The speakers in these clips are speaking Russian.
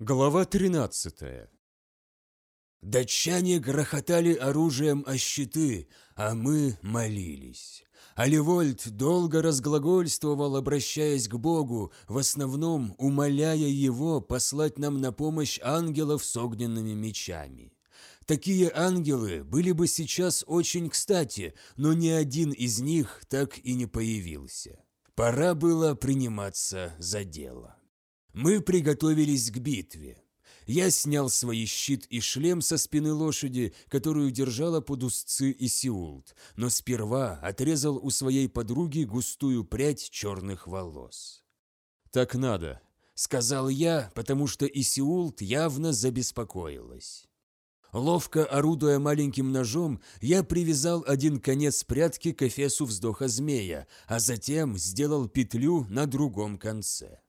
Глава 13 Датчане грохотали оружием о щиты, а мы молились. Аливольд долго разглагольствовал, обращаясь к Богу, в основном умоляя его послать нам на помощь ангелов с огненными мечами. Такие ангелы были бы сейчас очень кстати, но ни один из них так и не появился. Пора было приниматься за дело. Мы приготовились к битве. Я снял свой щит и шлем со спины лошади, которую держала под узцы Исиулт, но сперва отрезал у своей подруги густую прядь черных волос. «Так надо», — сказал я, потому что Исиулт явно забеспокоилась. Ловко орудуя маленьким ножом, я привязал один конец прядки к эфесу вздоха змея, а затем сделал петлю на другом конце.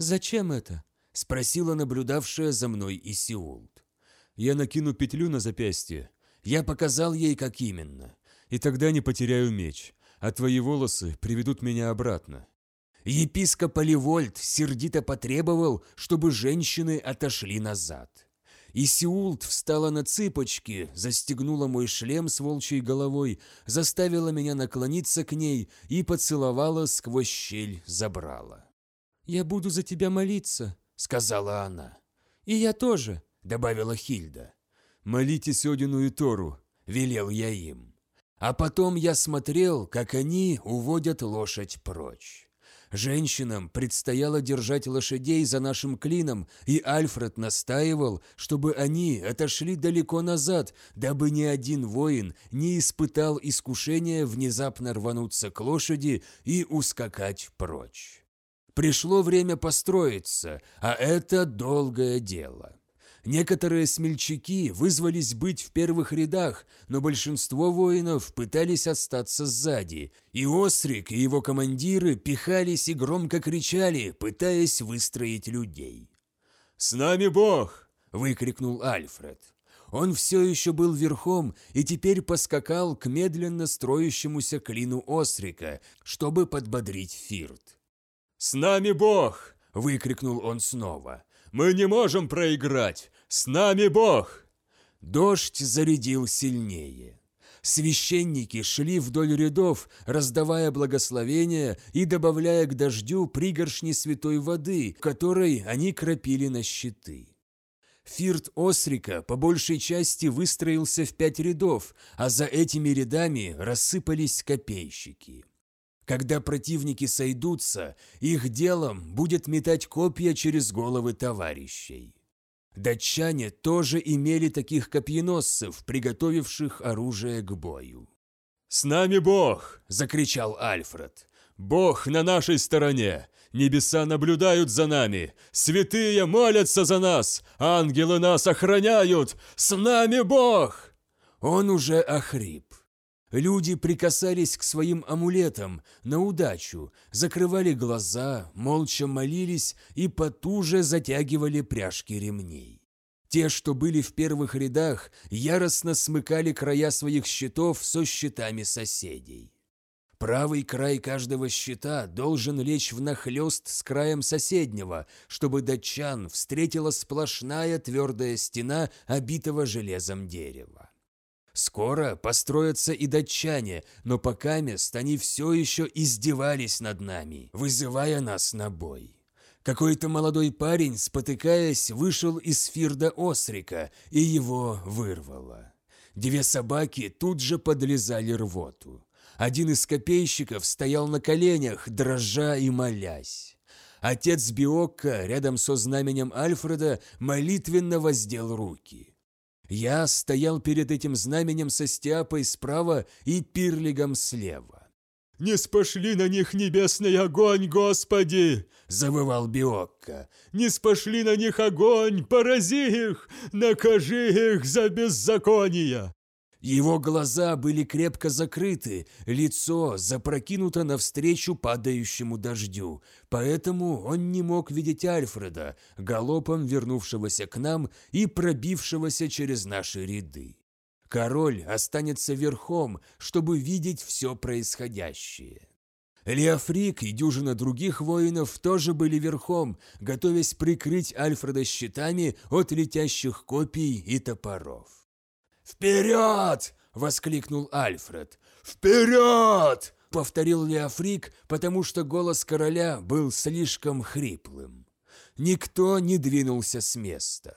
«Зачем это?» – спросила наблюдавшая за мной Исиулт. «Я накину петлю на запястье». Я показал ей, как именно. «И тогда не потеряю меч, а твои волосы приведут меня обратно». Епископ Оливольд сердито потребовал, чтобы женщины отошли назад. Исиулт встала на цыпочки, застегнула мой шлем с волчьей головой, заставила меня наклониться к ней и поцеловала сквозь щель забрала. «Я буду за тебя молиться», — сказала она. «И я тоже», — добавила Хильда. «Молитесь Одину и Тору», — велел я им. А потом я смотрел, как они уводят лошадь прочь. Женщинам предстояло держать лошадей за нашим клином, и Альфред настаивал, чтобы они отошли далеко назад, дабы ни один воин не испытал искушения внезапно рвануться к лошади и ускакать прочь. Пришло время построиться, а это долгое дело. Некоторые смельчаки вызвались быть в первых рядах, но большинство воинов пытались остаться сзади, и Острик и его командиры пихались и громко кричали, пытаясь выстроить людей. «С нами Бог!» – выкрикнул Альфред. Он все еще был верхом и теперь поскакал к медленно строящемуся клину Острика, чтобы подбодрить Фирт. «С нами Бог!» – выкрикнул он снова. «Мы не можем проиграть! С нами Бог!» Дождь зарядил сильнее. Священники шли вдоль рядов, раздавая благословения и добавляя к дождю пригоршни святой воды, которой они кропили на щиты. Фирт Осрика по большей части выстроился в пять рядов, а за этими рядами рассыпались копейщики. Когда противники сойдутся, их делом будет метать копья через головы товарищей. Датчане тоже имели таких копьеносцев, приготовивших оружие к бою. «С нами Бог!» – закричал Альфред. «Бог на нашей стороне! Небеса наблюдают за нами! Святые молятся за нас! Ангелы нас охраняют! С нами Бог!» Он уже охрип. Люди прикасались к своим амулетам на удачу, закрывали глаза, молча молились и потуже затягивали пряжки ремней. Те, что были в первых рядах, яростно смыкали края своих щитов со щитами соседей. Правый край каждого щита должен лечь внахлёст с краем соседнего, чтобы датчан встретила сплошная твердая стена обитого железом дерева. Скоро построятся и датчане, но пока мест они все еще издевались над нами, вызывая нас на бой. Какой-то молодой парень, спотыкаясь, вышел из фирда Осрика, и его вырвало. Две собаки тут же подлезали рвоту. Один из копейщиков стоял на коленях, дрожа и молясь. Отец Биокка рядом со знаменем Альфреда молитвенно воздел руки. Я стоял перед этим знаменем со стяпой справа и пирлигом слева. «Не спошли на них небесный огонь, Господи!» – завывал Биокко. «Не спошли на них огонь, порази их, накажи их за беззаконие!» Его глаза были крепко закрыты, лицо запрокинуто навстречу падающему дождю, поэтому он не мог видеть Альфреда, галопом вернувшегося к нам и пробившегося через наши ряды. Король останется верхом, чтобы видеть все происходящее. Леофрик и дюжина других воинов тоже были верхом, готовясь прикрыть Альфреда щитами от летящих копий и топоров. «Вперед!» — воскликнул Альфред. «Вперед!» — повторил Леофрик, потому что голос короля был слишком хриплым. Никто не двинулся с места.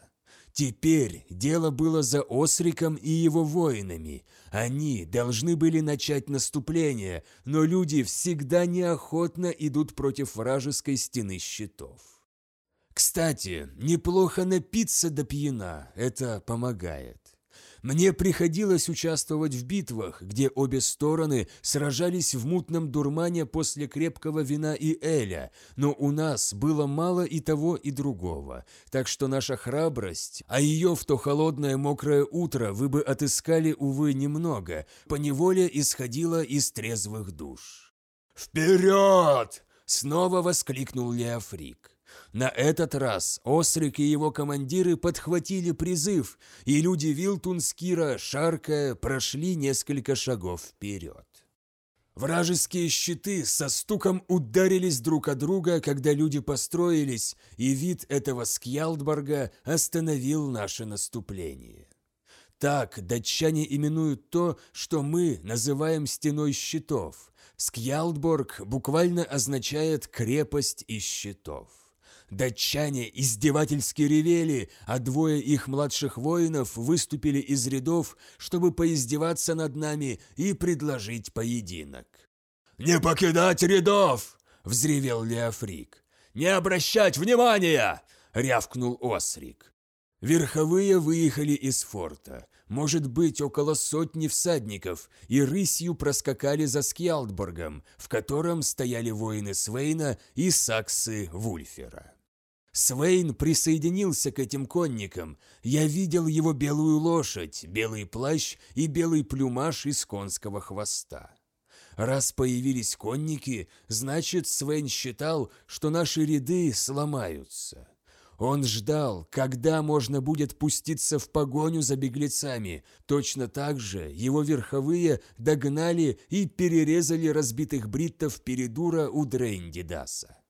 Теперь дело было за Осриком и его воинами. Они должны были начать наступление, но люди всегда неохотно идут против вражеской стены щитов. Кстати, неплохо напиться до пьяна, это помогает. Мне приходилось участвовать в битвах, где обе стороны сражались в мутном дурмане после крепкого вина и эля, но у нас было мало и того, и другого, так что наша храбрость, а ее в то холодное мокрое утро вы бы отыскали, увы, немного, поневоле исходила из трезвых душ. «Вперед!» — снова воскликнул Леофрик. На этот раз Осрик и его командиры подхватили призыв, и люди Вилтунскира, шаркая, прошли несколько шагов вперед. Вражеские щиты со стуком ударились друг о друга, когда люди построились, и вид этого Скьялдборга остановил наше наступление. Так датчане именуют то, что мы называем стеной щитов. Скьялдборг буквально означает «крепость из щитов». Датчане издевательски ревели, а двое их младших воинов выступили из рядов, чтобы поиздеваться над нами и предложить поединок. «Не покидать рядов!» — взревел Леофрик. «Не обращать внимания!» — рявкнул Осрик. Верховые выехали из форта, может быть, около сотни всадников, и рысью проскакали за Скьялдборгом, в котором стояли воины Свейна и саксы Вульфера. Свейн присоединился к этим конникам. Я видел его белую лошадь, белый плащ и белый плюмаж из конского хвоста. Раз появились конники, значит, Свейн считал, что наши ряды сломаются. Он ждал, когда можно будет пуститься в погоню за беглецами. Точно так же его верховые догнали и перерезали разбитых бриттов передура у Дрейндидаса.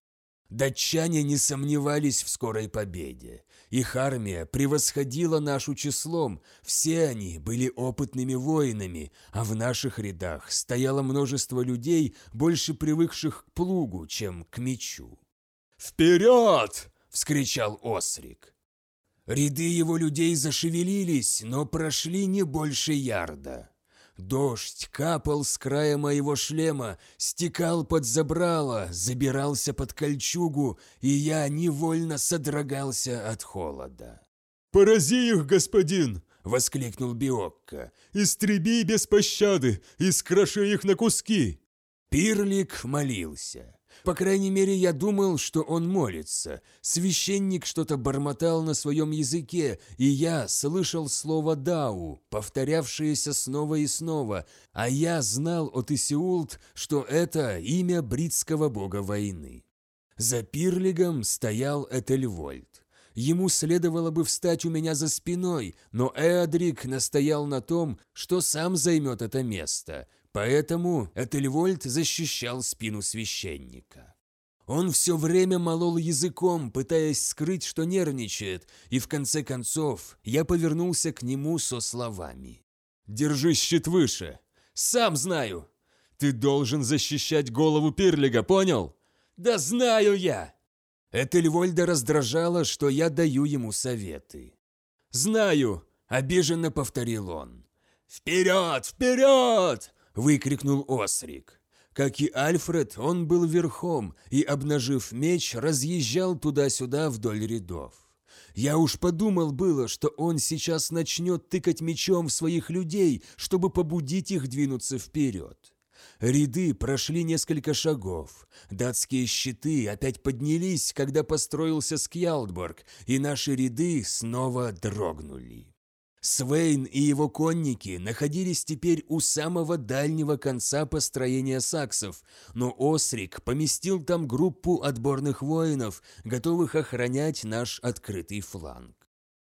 Датчане не сомневались в скорой победе. Их армия превосходила нашу числом, все они были опытными воинами, а в наших рядах стояло множество людей, больше привыкших к плугу, чем к мечу. «Вперед!» — вскричал Осрик. Ряды его людей зашевелились, но прошли не больше ярда. Дождь капал с края моего шлема, стекал под забрало, забирался под кольчугу, и я невольно содрогался от холода. «Порази их, господин!» — воскликнул Биокко. «Истреби без пощады, и скроши их на куски!» Пирлик молился. По крайней мере, я думал, что он молится. Священник что-то бормотал на своем языке, и я слышал слово «дау», повторявшееся снова и снова, а я знал от Исиулт, что это имя бритского бога войны. За Пирлигом стоял Этельвольд. Ему следовало бы встать у меня за спиной, но Эадрик настоял на том, что сам займет это место, Поэтому Этельвольд защищал спину священника. Он все время молол языком, пытаясь скрыть, что нервничает, и в конце концов я повернулся к нему со словами. «Держи щит выше!» «Сам знаю!» «Ты должен защищать голову Пирлига, понял?» «Да знаю я!» Этельвольда раздражало, что я даю ему советы. «Знаю!» – обиженно повторил он. «Вперед! Вперед!» – выкрикнул Осрик. Как и Альфред, он был верхом и, обнажив меч, разъезжал туда-сюда вдоль рядов. Я уж подумал было, что он сейчас начнет тыкать мечом в своих людей, чтобы побудить их двинуться вперед. Ряды прошли несколько шагов. Датские щиты опять поднялись, когда построился Скьялдборг, и наши ряды снова дрогнули. Свейн и его конники находились теперь у самого дальнего конца построения саксов, но Осрик поместил там группу отборных воинов, готовых охранять наш открытый фланг.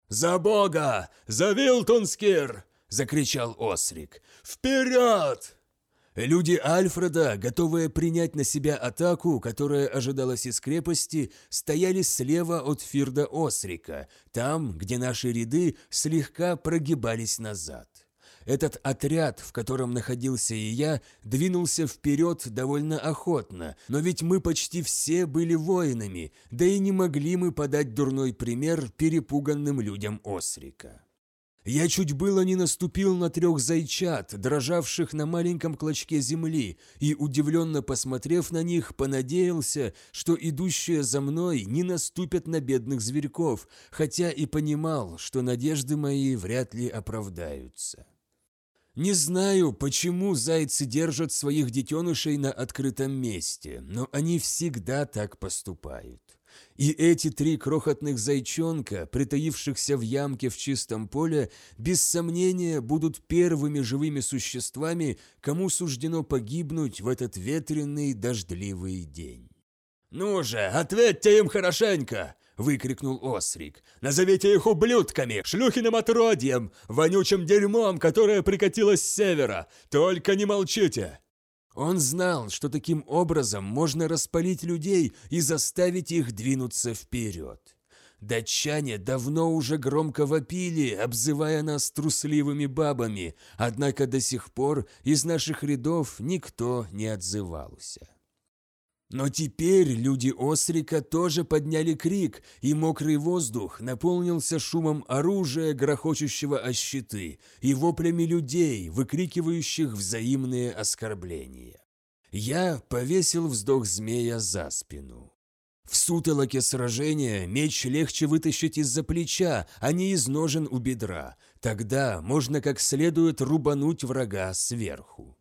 «За Бога! За Вилтунскир!» – закричал Осрик. «Вперед!» Люди Альфреда, готовые принять на себя атаку, которая ожидалась из крепости, стояли слева от Фирда Осрика, там, где наши ряды слегка прогибались назад. Этот отряд, в котором находился и я, двинулся вперед довольно охотно, но ведь мы почти все были воинами, да и не могли мы подать дурной пример перепуганным людям Осрика. Я чуть было не наступил на трех зайчат, дрожавших на маленьком клочке земли, и, удивленно посмотрев на них, понадеялся, что идущие за мной не наступят на бедных зверьков, хотя и понимал, что надежды мои вряд ли оправдаются. Не знаю, почему зайцы держат своих детенышей на открытом месте, но они всегда так поступают. И эти три крохотных зайчонка, притаившихся в ямке в чистом поле, без сомнения будут первыми живыми существами, кому суждено погибнуть в этот ветреный дождливый день. «Ну же, ответьте им хорошенько!» – выкрикнул Осрик. «Назовите их ублюдками, шлюхиным отродьем, вонючим дерьмом, которое прикатилось с севера! Только не молчите!» Он знал, что таким образом можно распалить людей и заставить их двинуться вперед. Датчане давно уже громко вопили, обзывая нас трусливыми бабами, однако до сих пор из наших рядов никто не отзывался. Но теперь люди Осрика тоже подняли крик, и мокрый воздух наполнился шумом оружия, грохочущего о щиты, и воплями людей, выкрикивающих взаимные оскорбления. Я повесил вздох змея за спину. В сутолоке сражения меч легче вытащить из-за плеча, а не из ножен у бедра. Тогда можно как следует рубануть врага сверху.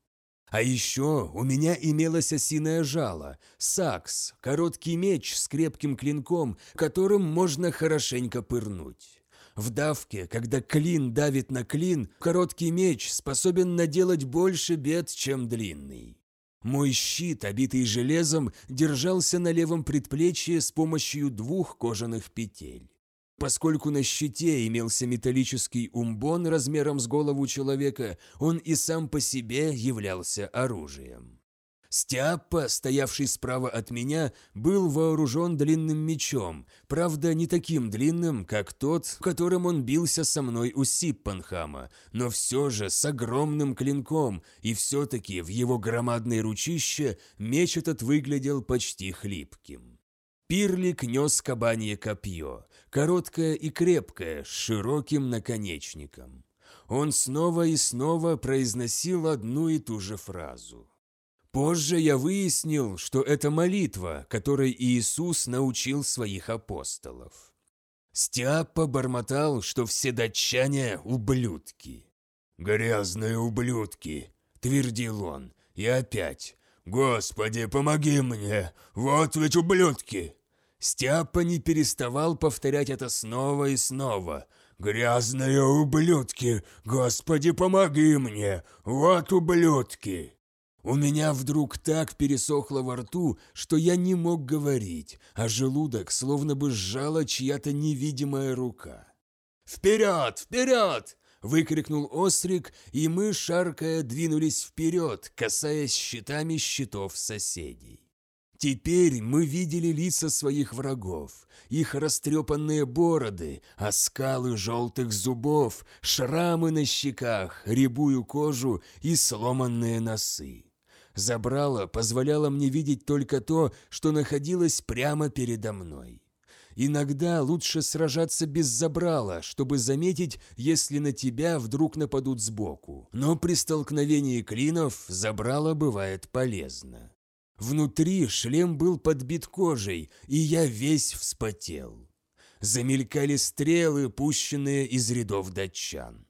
А еще у меня имелось осиное жало, сакс, короткий меч с крепким клинком, которым можно хорошенько пырнуть. В давке, когда клин давит на клин, короткий меч способен наделать больше бед, чем длинный. Мой щит, обитый железом, держался на левом предплечье с помощью двух кожаных петель. Поскольку на щите имелся металлический умбон размером с голову человека, он и сам по себе являлся оружием. Стяппа, стоявший справа от меня, был вооружен длинным мечом, правда, не таким длинным, как тот, которым он бился со мной у Сиппанхама, но все же с огромным клинком, и все-таки в его громадной ручище меч этот выглядел почти хлипким. Пирлик нес кабанье копье, короткое и крепкое, с широким наконечником. Он снова и снова произносил одну и ту же фразу. Позже я выяснил, что это молитва, которой Иисус научил своих апостолов. Стяпа бормотал, что все датчане – ублюдки. «Грязные ублюдки», – твердил он, и опять «Господи, помоги мне! Вот ведь ублюдки!» Стяпа не переставал повторять это снова и снова. «Грязные ублюдки! Господи, помоги мне! Вот ублюдки!» У меня вдруг так пересохло во рту, что я не мог говорить, а желудок словно бы сжала чья-то невидимая рука. «Вперед! Вперед!» – выкрикнул Острик, и мы, шаркая, двинулись вперед, касаясь щитами щитов соседей. Теперь мы видели лица своих врагов, их растрепанные бороды, оскалы желтых зубов, шрамы на щеках, рябую кожу и сломанные носы. Забрало позволяло мне видеть только то, что находилось прямо передо мной. Иногда лучше сражаться без забрала, чтобы заметить, если на тебя вдруг нападут сбоку. Но при столкновении клинов забрало бывает полезно. Внутри шлем был подбит кожей, и я весь вспотел. Замелькали стрелы, пущенные из рядов датчан.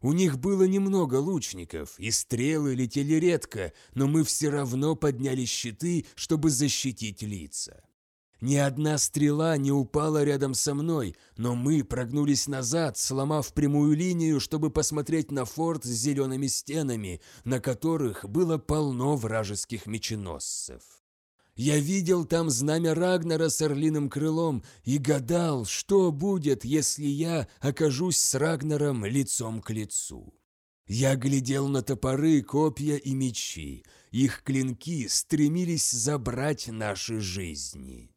У них было немного лучников, и стрелы летели редко, но мы все равно подняли щиты, чтобы защитить лица. Ни одна стрела не упала рядом со мной, но мы прогнулись назад, сломав прямую линию, чтобы посмотреть на форт с зелеными стенами, на которых было полно вражеских меченосцев. Я видел там знамя Рагнара с орлиным крылом и гадал, что будет, если я окажусь с Рагнаром лицом к лицу. Я глядел на топоры, копья и мечи. Их клинки стремились забрать наши жизни.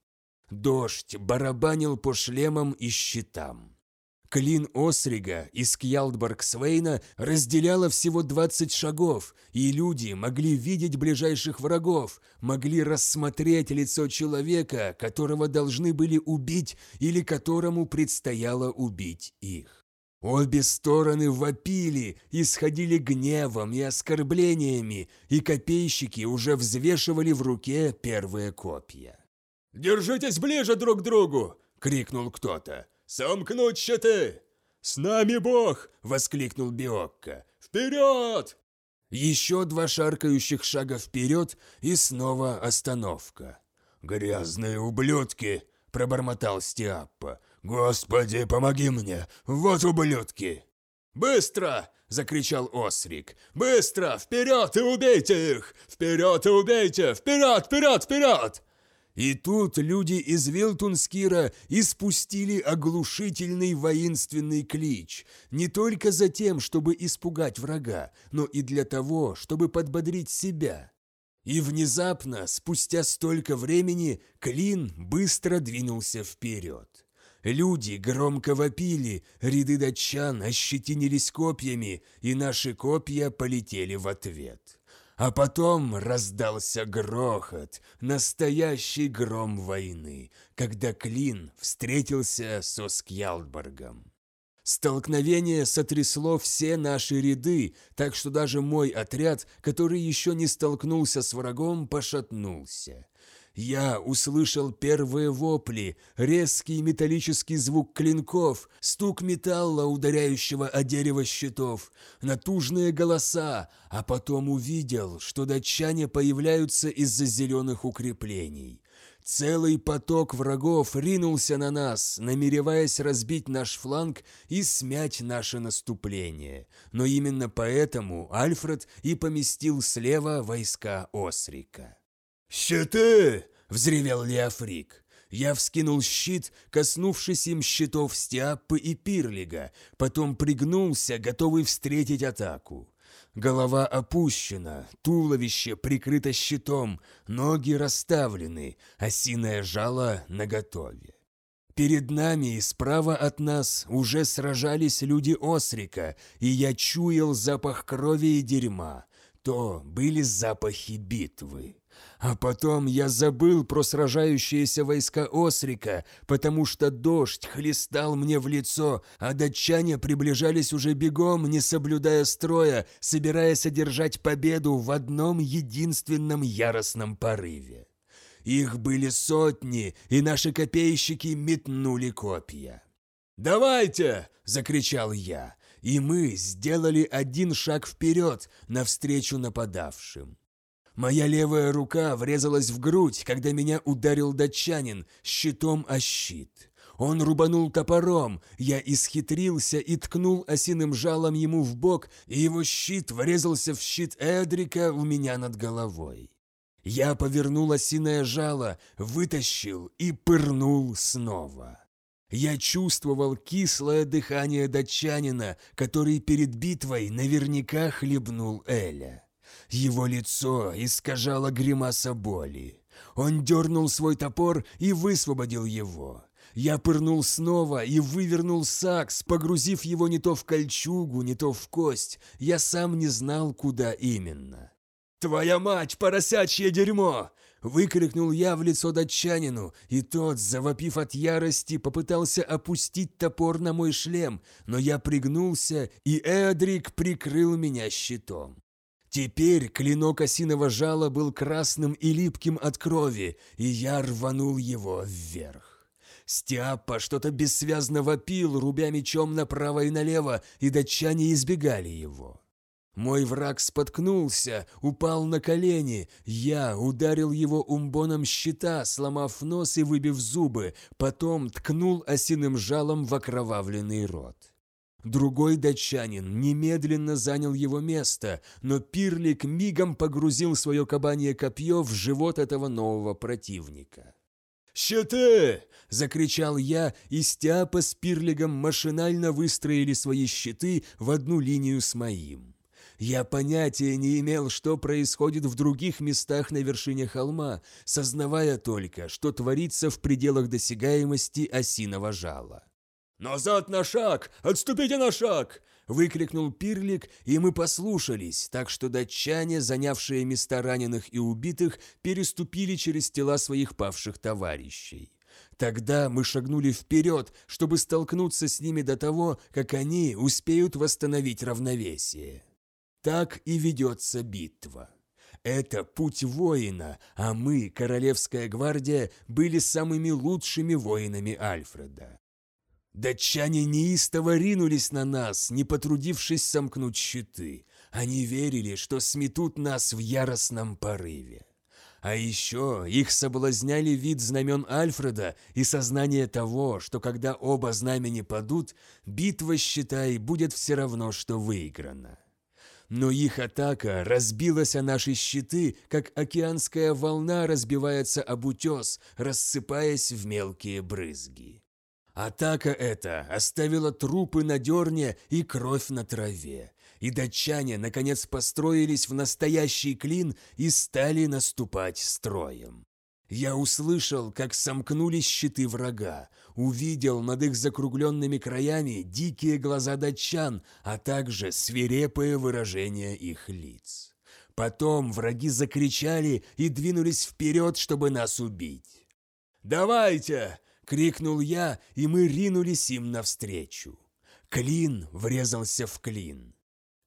Дождь барабанил по шлемам и щитам. Клин Осрига из Кьялдбаргсвейна разделяло всего 20 шагов, и люди могли видеть ближайших врагов, могли рассмотреть лицо человека, которого должны были убить или которому предстояло убить их. Обе стороны вопили, исходили гневом и оскорблениями, и копейщики уже взвешивали в руке первые копья. «Держитесь ближе друг к другу!» — крикнул кто-то. «Сомкнуть щиты!» «С нами Бог!» — воскликнул Биокко. «Вперед!» Еще два шаркающих шага вперед и снова остановка. «Грязные ублюдки!» – пробормотал Стиаппа. «Господи, помоги мне! Вот ублюдки!» «Быстро!» – закричал Осрик. «Быстро! Вперед и убейте их! Вперед и убейте! Вперед, вперед, вперед!» И тут люди из Вилтунскира испустили оглушительный воинственный клич, не только за тем, чтобы испугать врага, но и для того, чтобы подбодрить себя. И внезапно, спустя столько времени, клин быстро двинулся вперед. Люди громко вопили, ряды датчан ощетинились копьями, и наши копья полетели в ответ. А потом раздался грохот, настоящий гром войны, когда Клин встретился со Скьялдборгом. Столкновение сотрясло все наши ряды, так что даже мой отряд, который еще не столкнулся с врагом, пошатнулся. Я услышал первые вопли, резкий металлический звук клинков, стук металла, ударяющего о дерево щитов, натужные голоса, а потом увидел, что датчане появляются из-за зеленых укреплений. Целый поток врагов ринулся на нас, намереваясь разбить наш фланг и смять наше наступление. Но именно поэтому Альфред и поместил слева войска Осрика. «Щиты!» – взревел Леофрик. Я вскинул щит, коснувшись им щитов Стиаппы и Пирлига, потом пригнулся, готовый встретить атаку. Голова опущена, туловище прикрыто щитом, ноги расставлены, осиное жало наготове. Перед нами и справа от нас уже сражались люди Осрика, и я чуял запах крови и дерьма. То были запахи битвы. А потом я забыл про сражающиеся войска Осрика, потому что дождь хлестал мне в лицо, а датчане приближались уже бегом, не соблюдая строя, собираясь одержать победу в одном единственном яростном порыве. Их были сотни, и наши копейщики метнули копья. «Давайте!» – закричал я, и мы сделали один шаг вперед навстречу нападавшим. Моя левая рука врезалась в грудь, когда меня ударил датчанин щитом о щит. Он рубанул топором, я исхитрился и ткнул осиным жалом ему в бок, и его щит врезался в щит Эдрика у меня над головой. Я повернул осиное жало, вытащил и пырнул снова. Я чувствовал кислое дыхание датчанина, который перед битвой наверняка хлебнул Эля. Его лицо искажало гримаса боли. Он дернул свой топор и высвободил его. Я пырнул снова и вывернул сакс, погрузив его не то в кольчугу, не то в кость. Я сам не знал, куда именно. «Твоя мать, поросячье дерьмо!» Выкрикнул я в лицо датчанину, и тот, завопив от ярости, попытался опустить топор на мой шлем, но я пригнулся, и Эдрик прикрыл меня щитом. Теперь клинок осиного жала был красным и липким от крови, и я рванул его вверх. Стиаппа что-то бессвязно вопил, рубя мечом направо и налево, и датчане избегали его. Мой враг споткнулся, упал на колени. Я ударил его умбоном щита, сломав нос и выбив зубы, потом ткнул осиным жалом в окровавленный рот. Другой датчанин немедленно занял его место, но Пирлик мигом погрузил свое кабанье копье в живот этого нового противника. «Щиты!» – закричал я, и Стяпа с Пирлигом машинально выстроили свои щиты в одну линию с моим. Я понятия не имел, что происходит в других местах на вершине холма, сознавая только, что творится в пределах досягаемости осиного жала. «Назад на шаг! Отступите на шаг!» – выкрикнул Пирлик, и мы послушались, так что датчане, занявшие места раненых и убитых, переступили через тела своих павших товарищей. Тогда мы шагнули вперед, чтобы столкнуться с ними до того, как они успеют восстановить равновесие. Так и ведется битва. Это путь воина, а мы, Королевская гвардия, были самыми лучшими воинами Альфреда. Датчане неистово ринулись на нас, не потрудившись сомкнуть щиты. Они верили, что сметут нас в яростном порыве. А еще их соблазняли вид знамен Альфреда и сознание того, что когда оба знамени падут, битва, считай, будет все равно, что выиграна. Но их атака разбилась о наши щиты, как океанская волна разбивается об утес, рассыпаясь в мелкие брызги. Атака эта оставила трупы на дерне и кровь на траве, и датчане, наконец, построились в настоящий клин и стали наступать строем. Я услышал, как сомкнулись щиты врага, увидел над их закругленными краями дикие глаза датчан, а также свирепое выражение их лиц. Потом враги закричали и двинулись вперед, чтобы нас убить. «Давайте! — крикнул я, и мы ринулись им навстречу. Клин врезался в клин.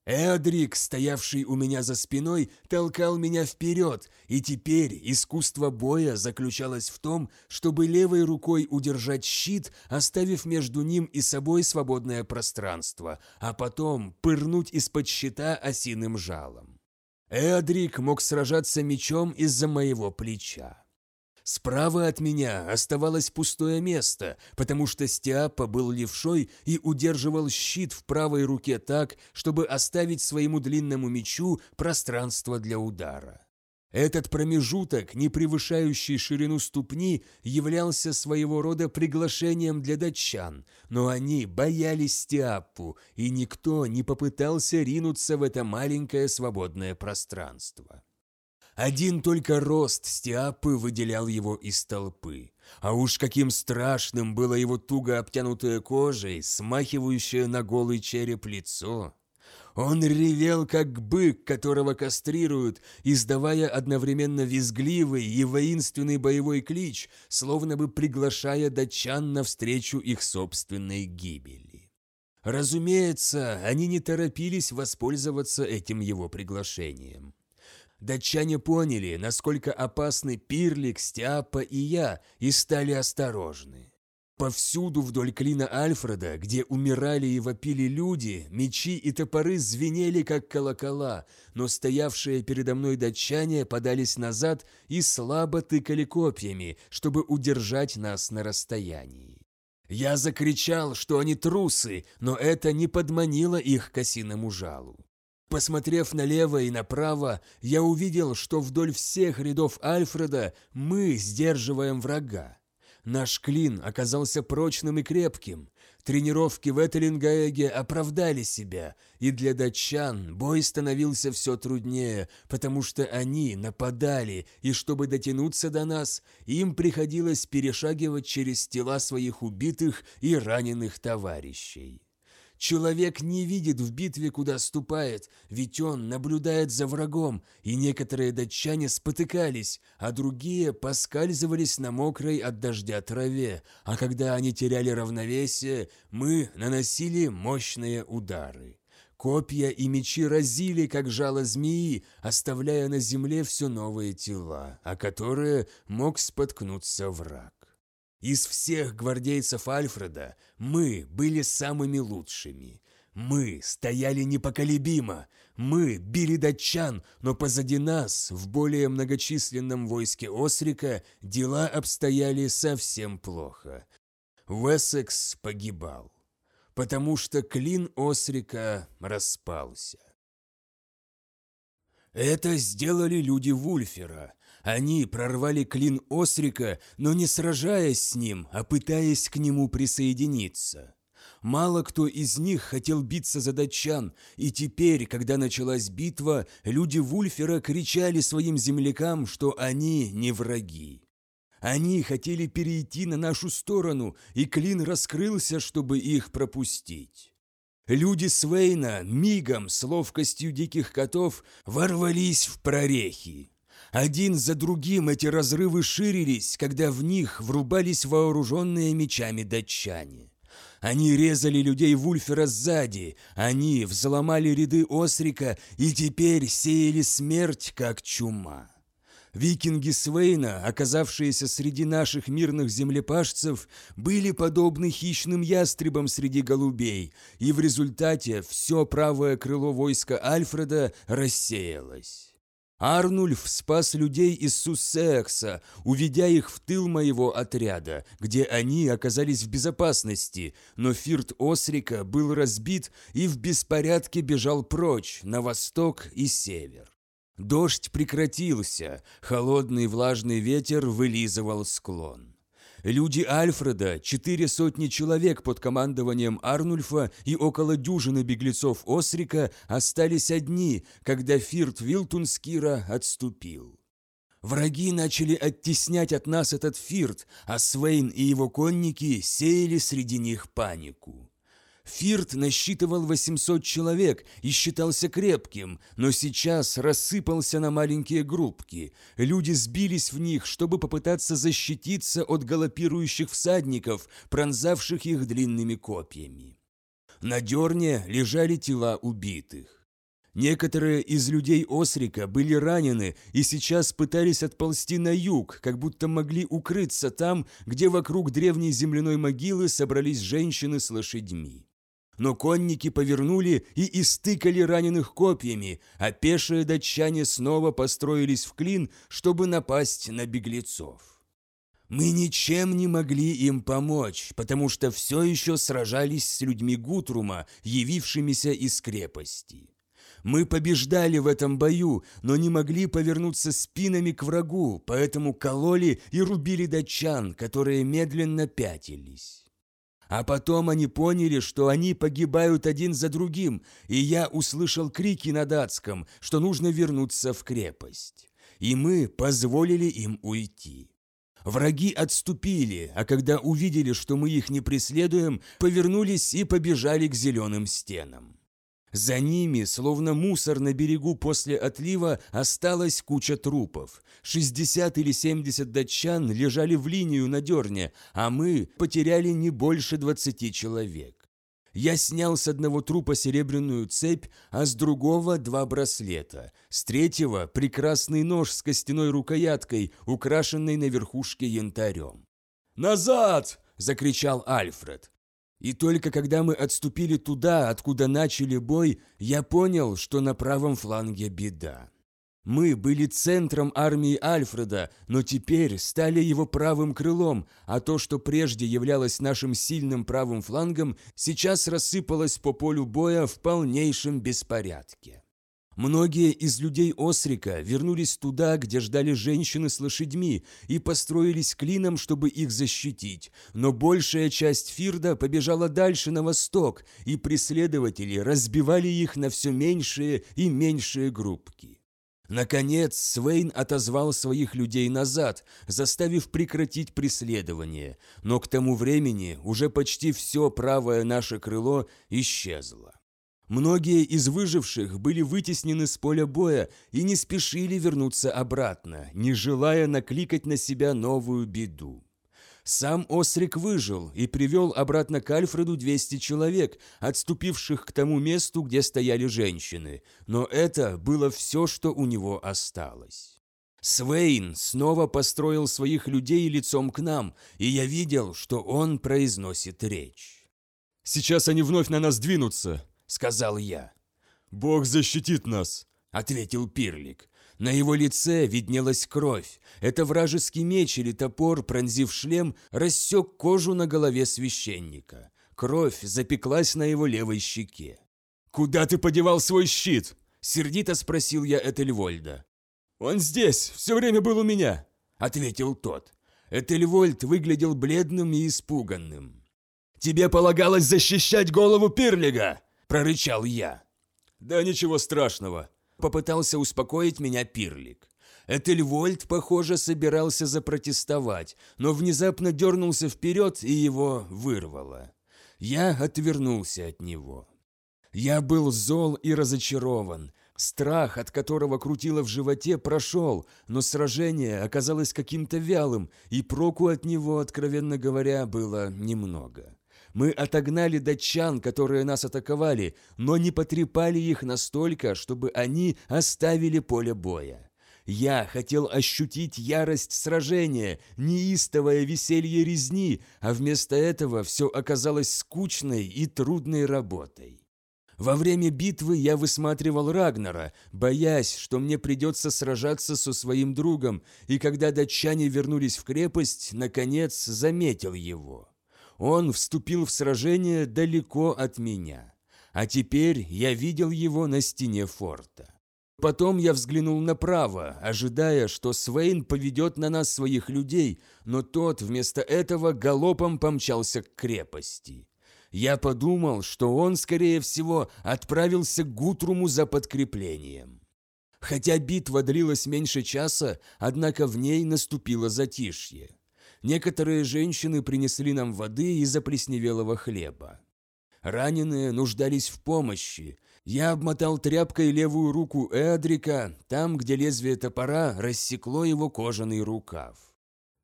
Эдрик, стоявший у меня за спиной, толкал меня вперед, и теперь искусство боя заключалось в том, чтобы левой рукой удержать щит, оставив между ним и собой свободное пространство, а потом пырнуть из-под щита осиным жалом. Эдрик мог сражаться мечом из-за моего плеча. Справа от меня оставалось пустое место, потому что Стиапа был левшой и удерживал щит в правой руке так, чтобы оставить своему длинному мечу пространство для удара. Этот промежуток, не превышающий ширину ступни, являлся своего рода приглашением для датчан, но они боялись Стиаппу, и никто не попытался ринуться в это маленькое свободное пространство. Один только рост Стиапы выделял его из толпы. А уж каким страшным было его туго обтянутое кожей, смахивающее на голый череп лицо. Он ревел, как бык, которого кастрируют, издавая одновременно визгливый и воинственный боевой клич, словно бы приглашая датчан навстречу их собственной гибели. Разумеется, они не торопились воспользоваться этим его приглашением. Датчане поняли, насколько опасны Пирлик, Стяпа и я, и стали осторожны. Повсюду вдоль клина Альфреда, где умирали и вопили люди, мечи и топоры звенели, как колокола, но стоявшие передо мной датчане подались назад и слабо тыкали копьями, чтобы удержать нас на расстоянии. Я закричал, что они трусы, но это не подманило их к осиному жалу. Посмотрев налево и направо, я увидел, что вдоль всех рядов Альфреда мы сдерживаем врага. Наш клин оказался прочным и крепким. Тренировки в Этелингаеге оправдали себя, и для датчан бой становился все труднее, потому что они нападали, и чтобы дотянуться до нас, им приходилось перешагивать через тела своих убитых и раненых товарищей. Человек не видит в битве, куда ступает, ведь он наблюдает за врагом, и некоторые датчане спотыкались, а другие поскальзывались на мокрой от дождя траве, а когда они теряли равновесие, мы наносили мощные удары. Копья и мечи разили, как жало змеи, оставляя на земле все новые тела, о которые мог споткнуться враг. Из всех гвардейцев Альфреда мы были самыми лучшими. Мы стояли непоколебимо, мы били датчан, но позади нас, в более многочисленном войске Осрика, дела обстояли совсем плохо. Уэссекс погибал, потому что клин Осрика распался. Это сделали люди Вульфера, они прорвали клин Осрика, но не сражаясь с ним, а пытаясь к нему присоединиться. Мало кто из них хотел биться за датчан, и теперь, когда началась битва, люди Вульфера кричали своим землякам, что они не враги. Они хотели перейти на нашу сторону, и клин раскрылся, чтобы их пропустить. Люди Свейна мигом с ловкостью диких котов ворвались в прорехи. Один за другим эти разрывы ширились, когда в них врубались вооруженные мечами датчане. Они резали людей Вульфера сзади, они взломали ряды Осрика и теперь сеяли смерть, как чума. Викинги Свейна, оказавшиеся среди наших мирных землепашцев, были подобны хищным ястребам среди голубей, и в результате все правое крыло войска Альфреда рассеялось. Арнульф спас людей из Суссекса, уведя их в тыл моего отряда, где они оказались в безопасности, но Фирт Осрика был разбит и в беспорядке бежал прочь, на восток и север. Дождь прекратился, холодный влажный ветер вылизывал склон. Люди Альфреда, четыре сотни человек под командованием Арнульфа и около дюжины беглецов Осрика остались одни, когда Фирт Вилтунскира отступил. Враги начали оттеснять от нас этот Фирт, а Свейн и его конники сеяли среди них панику. Фирт насчитывал 800 человек и считался крепким, но сейчас рассыпался на маленькие группки. Люди сбились в них, чтобы попытаться защититься от галопирующих всадников, пронзавших их длинными копьями. На дерне лежали тела убитых. Некоторые из людей Осрика были ранены и сейчас пытались отползти на юг, как будто могли укрыться там, где вокруг древней земляной могилы собрались женщины с лошадьми но конники повернули и истыкали раненых копьями, а пешие датчане снова построились в клин, чтобы напасть на беглецов. Мы ничем не могли им помочь, потому что все еще сражались с людьми Гутрума, явившимися из крепости. Мы побеждали в этом бою, но не могли повернуться спинами к врагу, поэтому кололи и рубили датчан, которые медленно пятились. А потом они поняли, что они погибают один за другим, и я услышал крики на датском, что нужно вернуться в крепость. И мы позволили им уйти. Враги отступили, а когда увидели, что мы их не преследуем, повернулись и побежали к зеленым стенам. За ними, словно мусор на берегу после отлива, осталась куча трупов. 60 или 70 датчан лежали в линию на дерне, а мы потеряли не больше 20 человек. Я снял с одного трупа серебряную цепь, а с другого два браслета. С третьего – прекрасный нож с костяной рукояткой, украшенный на верхушке янтарем. «Назад!» – закричал Альфред. И только когда мы отступили туда, откуда начали бой, я понял, что на правом фланге беда. Мы были центром армии Альфреда, но теперь стали его правым крылом, а то, что прежде являлось нашим сильным правым флангом, сейчас рассыпалось по полю боя в полнейшем беспорядке. Многие из людей Осрика вернулись туда, где ждали женщины с лошадьми, и построились клином, чтобы их защитить, но большая часть Фирда побежала дальше на восток, и преследователи разбивали их на все меньшие и меньшие группки. Наконец, Свейн отозвал своих людей назад, заставив прекратить преследование, но к тому времени уже почти все правое наше крыло исчезло. Многие из выживших были вытеснены с поля боя и не спешили вернуться обратно, не желая накликать на себя новую беду. Сам Осрик выжил и привел обратно к Альфреду 200 человек, отступивших к тому месту, где стояли женщины, но это было все, что у него осталось. Свейн снова построил своих людей лицом к нам, и я видел, что он произносит речь. «Сейчас они вновь на нас двинутся», сказал я. «Бог защитит нас», — ответил Пирлик. На его лице виднелась кровь. Это вражеский меч или топор, пронзив шлем, рассек кожу на голове священника. Кровь запеклась на его левой щеке. «Куда ты подевал свой щит?» — сердито спросил я Этельвольда. «Он здесь, все время был у меня», — ответил тот. Этельвольд выглядел бледным и испуганным. Тебе полагалось защищать голову Пирлига!» – прорычал я. «Да ничего страшного», – попытался успокоить меня Пирлик. Этельвольд, похоже, собирался запротестовать, но внезапно дернулся вперед и его вырвало. Я отвернулся от него. Я был зол и разочарован. Страх, от которого крутило в животе, прошел, но сражение оказалось каким-то вялым, и проку от него, откровенно говоря, было немного. Мы отогнали датчан, которые нас атаковали, но не потрепали их настолько, чтобы они оставили поле боя. Я хотел ощутить ярость сражения, неистовое веселье резни, а вместо этого все оказалось скучной и трудной работой. Во время битвы я высматривал Рагнара, боясь, что мне придется сражаться со своим другом, и когда датчане вернулись в крепость, наконец заметил его. Он вступил в сражение далеко от меня, а теперь я видел его на стене форта. Потом я взглянул направо, ожидая, что Свейн поведет на нас своих людей, но тот вместо этого галопом помчался к крепости. Я подумал, что он, скорее всего, отправился к Гутруму за подкреплением. Хотя битва длилась меньше часа, однако в ней наступило затишье. Некоторые женщины принесли нам воды и заплесневелого хлеба. Раненые нуждались в помощи. Я обмотал тряпкой левую руку Эдрика, там, где лезвие топора рассекло его кожаный рукав.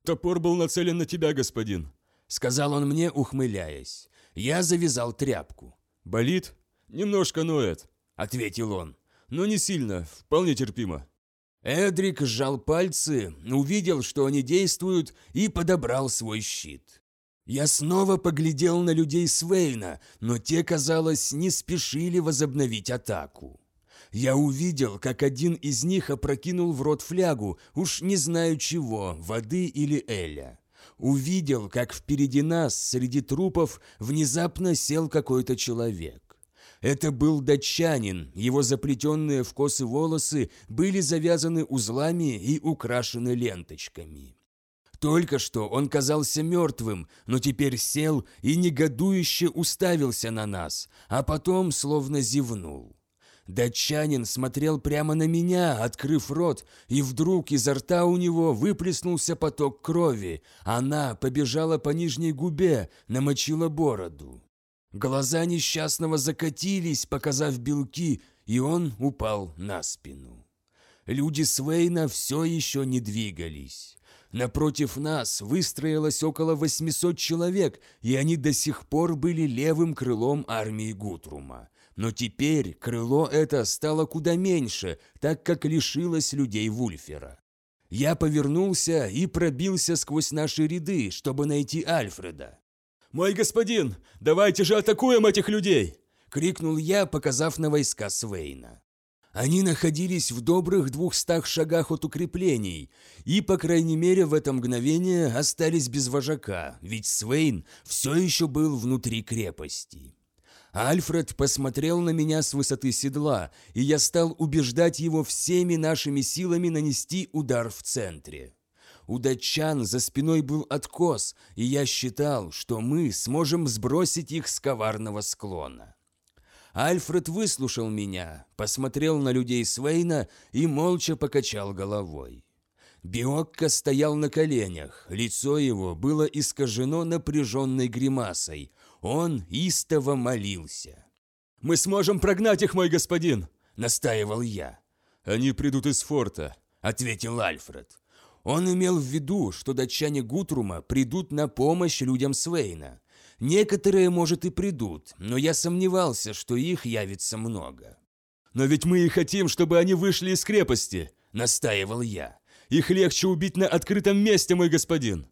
«Топор был нацелен на тебя, господин», — сказал он мне, ухмыляясь. Я завязал тряпку. «Болит?» «Немножко ноет», — ответил он. «Но не сильно, вполне терпимо». Эдрик сжал пальцы, увидел, что они действуют, и подобрал свой щит. Я снова поглядел на людей Свейна, но те, казалось, не спешили возобновить атаку. Я увидел, как один из них опрокинул в рот флягу, уж не знаю чего, воды или эля увидел, как впереди нас, среди трупов, внезапно сел какой-то человек. Это был датчанин, его заплетенные в косы волосы были завязаны узлами и украшены ленточками. Только что он казался мертвым, но теперь сел и негодующе уставился на нас, а потом словно зевнул. Датчанин смотрел прямо на меня, открыв рот, и вдруг изо рта у него выплеснулся поток крови. Она побежала по нижней губе, намочила бороду. Глаза несчастного закатились, показав белки, и он упал на спину. Люди Свейна все еще не двигались. Напротив нас выстроилось около 800 человек, и они до сих пор были левым крылом армии Гутрума. Но теперь крыло это стало куда меньше, так как лишилось людей Вульфера. Я повернулся и пробился сквозь наши ряды, чтобы найти Альфреда. «Мой господин, давайте же атакуем этих людей!» — крикнул я, показав на войска Свейна. Они находились в добрых двухстах шагах от укреплений, и, по крайней мере, в это мгновение остались без вожака, ведь Свейн все еще был внутри крепости. Альфред посмотрел на меня с высоты седла, и я стал убеждать его всеми нашими силами нанести удар в центре. У датчан за спиной был откос, и я считал, что мы сможем сбросить их с коварного склона. Альфред выслушал меня, посмотрел на людей Свейна и молча покачал головой. Биокко стоял на коленях, лицо его было искажено напряженной гримасой, он истово молился. «Мы сможем прогнать их, мой господин!» – настаивал я. «Они придут из форта», – ответил Альфред. Он имел в виду, что датчане Гутрума придут на помощь людям Свейна. Некоторые, может, и придут, но я сомневался, что их явится много. «Но ведь мы и хотим, чтобы они вышли из крепости», – настаивал я. «Их легче убить на открытом месте, мой господин».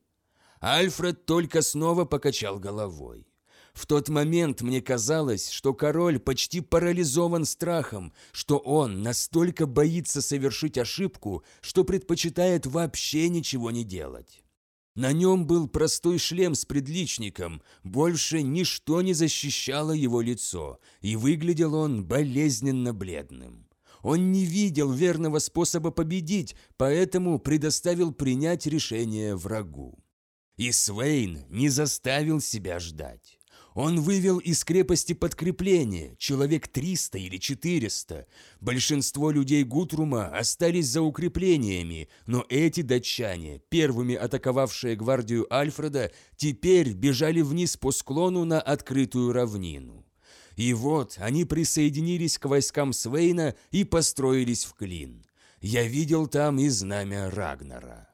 Альфред только снова покачал головой. В тот момент мне казалось, что король почти парализован страхом, что он настолько боится совершить ошибку, что предпочитает вообще ничего не делать. На нем был простой шлем с предличником, больше ничто не защищало его лицо, и выглядел он болезненно бледным. Он не видел верного способа победить, поэтому предоставил принять решение врагу. И Свейн не заставил себя ждать. Он вывел из крепости подкрепление, человек 300 или 400. Большинство людей Гутрума остались за укреплениями, но эти датчане, первыми атаковавшие гвардию Альфреда, теперь бежали вниз по склону на открытую равнину. И вот они присоединились к войскам Свейна и построились в клин. Я видел там и знамя Рагнара.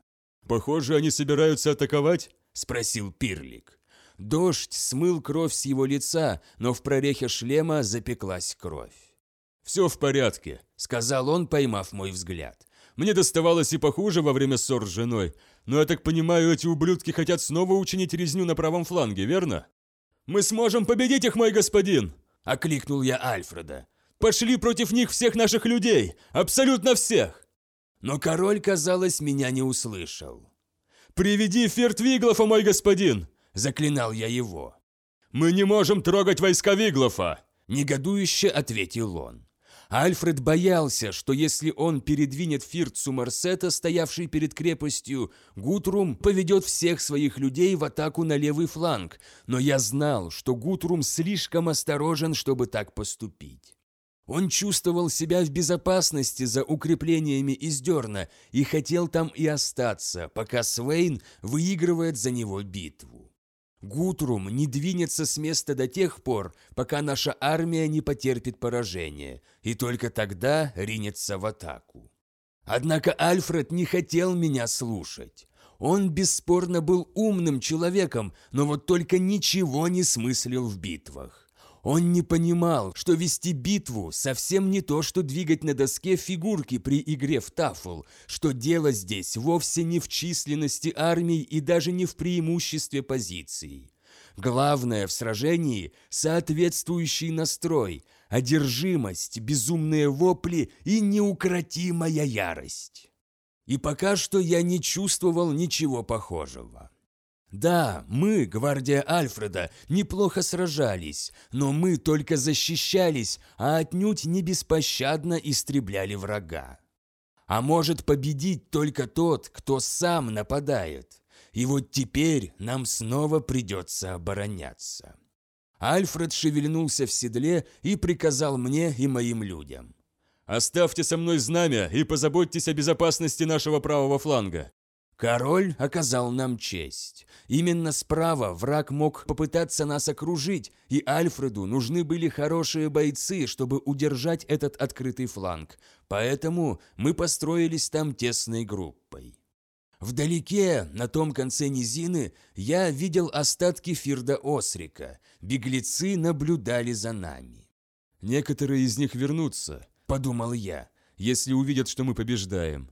«Похоже, они собираются атаковать?» – спросил Пирлик. Дождь смыл кровь с его лица, но в прорехе шлема запеклась кровь. «Все в порядке», — сказал он, поймав мой взгляд. «Мне доставалось и похуже во время ссор с женой, но я так понимаю, эти ублюдки хотят снова учинить резню на правом фланге, верно?» «Мы сможем победить их, мой господин!» — окликнул я Альфреда. «Пошли против них всех наших людей! Абсолютно всех!» Но король, казалось, меня не услышал. «Приведи Ферт Виглофа, мой господин!» – заклинал я его. «Мы не можем трогать войска Виглофа!» – негодующе ответил он. Альфред боялся, что если он передвинет фирт Сумарсета, стоявший перед крепостью, Гутрум поведет всех своих людей в атаку на левый фланг, но я знал, что Гутрум слишком осторожен, чтобы так поступить. Он чувствовал себя в безопасности за укреплениями из дерна и хотел там и остаться, пока Свейн выигрывает за него битву. Гутрум не двинется с места до тех пор, пока наша армия не потерпит поражение, и только тогда ринется в атаку. Однако Альфред не хотел меня слушать. Он бесспорно был умным человеком, но вот только ничего не смыслил в битвах. Он не понимал, что вести битву совсем не то, что двигать на доске фигурки при игре в тафл, что дело здесь вовсе не в численности армий и даже не в преимуществе позиций. Главное в сражении – соответствующий настрой, одержимость, безумные вопли и неукротимая ярость. И пока что я не чувствовал ничего похожего. Да, мы, гвардия Альфреда, неплохо сражались, но мы только защищались, а отнюдь не беспощадно истребляли врага. А может победить только тот, кто сам нападает. И вот теперь нам снова придется обороняться. Альфред шевельнулся в седле и приказал мне и моим людям. «Оставьте со мной знамя и позаботьтесь о безопасности нашего правого фланга. Король оказал нам честь. Именно справа враг мог попытаться нас окружить, и Альфреду нужны были хорошие бойцы, чтобы удержать этот открытый фланг. Поэтому мы построились там тесной группой. Вдалеке, на том конце низины, я видел остатки Фирда Осрика. Беглецы наблюдали за нами. «Некоторые из них вернутся», — подумал я, — «если увидят, что мы побеждаем.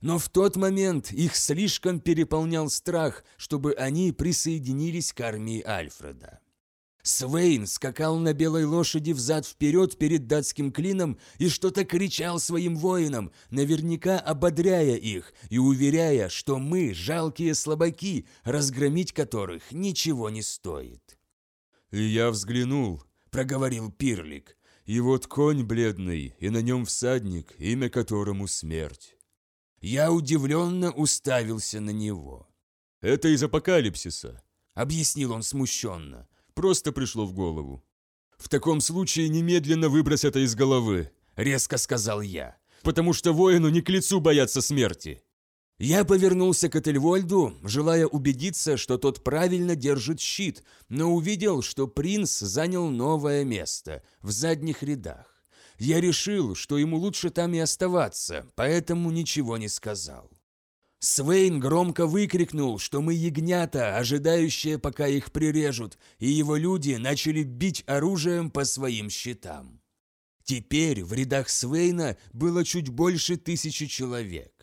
Но в тот момент их слишком переполнял страх, чтобы они присоединились к армии Альфреда. Свейн скакал на белой лошади взад-вперед перед датским клином и что-то кричал своим воинам, наверняка ободряя их и уверяя, что мы, жалкие слабаки, разгромить которых ничего не стоит. «И я взглянул», — проговорил Пирлик, — «и вот конь бледный, и на нем всадник, имя которому смерть». Я удивленно уставился на него. «Это из апокалипсиса», — объяснил он смущенно. «Просто пришло в голову». «В таком случае немедленно выбрось это из головы», — резко сказал я, «потому что воину не к лицу бояться смерти». Я повернулся к Этельвольду, желая убедиться, что тот правильно держит щит, но увидел, что принц занял новое место в задних рядах. Я решил, что ему лучше там и оставаться, поэтому ничего не сказал. Свейн громко выкрикнул, что мы ягнята, ожидающие, пока их прирежут, и его люди начали бить оружием по своим щитам. Теперь в рядах Свейна было чуть больше тысячи человек.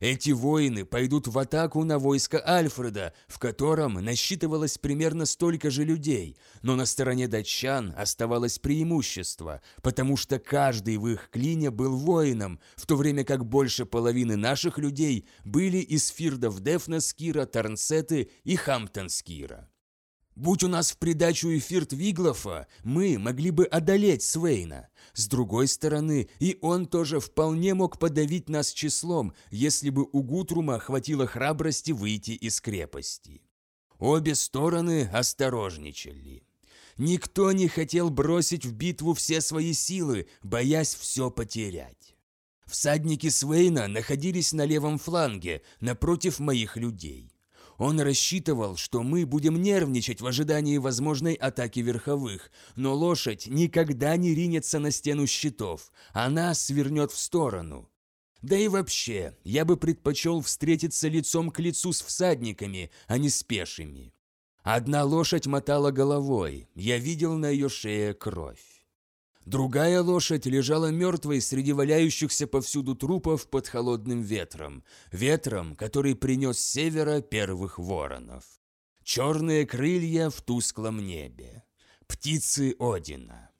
Эти воины пойдут в атаку на войско Альфреда, в котором насчитывалось примерно столько же людей, но на стороне датчан оставалось преимущество, потому что каждый в их клине был воином, в то время как больше половины наших людей были из фирдов Дефнаскира, Тарнсеты и Хамптонскира. Будь у нас в придачу эфирт Виглофа, мы могли бы одолеть Свейна. С другой стороны, и он тоже вполне мог подавить нас числом, если бы у Гутрума хватило храбрости выйти из крепости. Обе стороны осторожничали. Никто не хотел бросить в битву все свои силы, боясь все потерять. Всадники Свейна находились на левом фланге, напротив моих людей. Он рассчитывал, что мы будем нервничать в ожидании возможной атаки верховых, но лошадь никогда не ринется на стену щитов, она свернет в сторону. Да и вообще, я бы предпочел встретиться лицом к лицу с всадниками, а не с пешими. Одна лошадь мотала головой, я видел на ее шее кровь. Другая лошадь лежала мертвой среди валяющихся повсюду трупов под холодным ветром, ветром, который принес с севера первых воронов. Черные крылья в тусклом небе. Птицы Одина.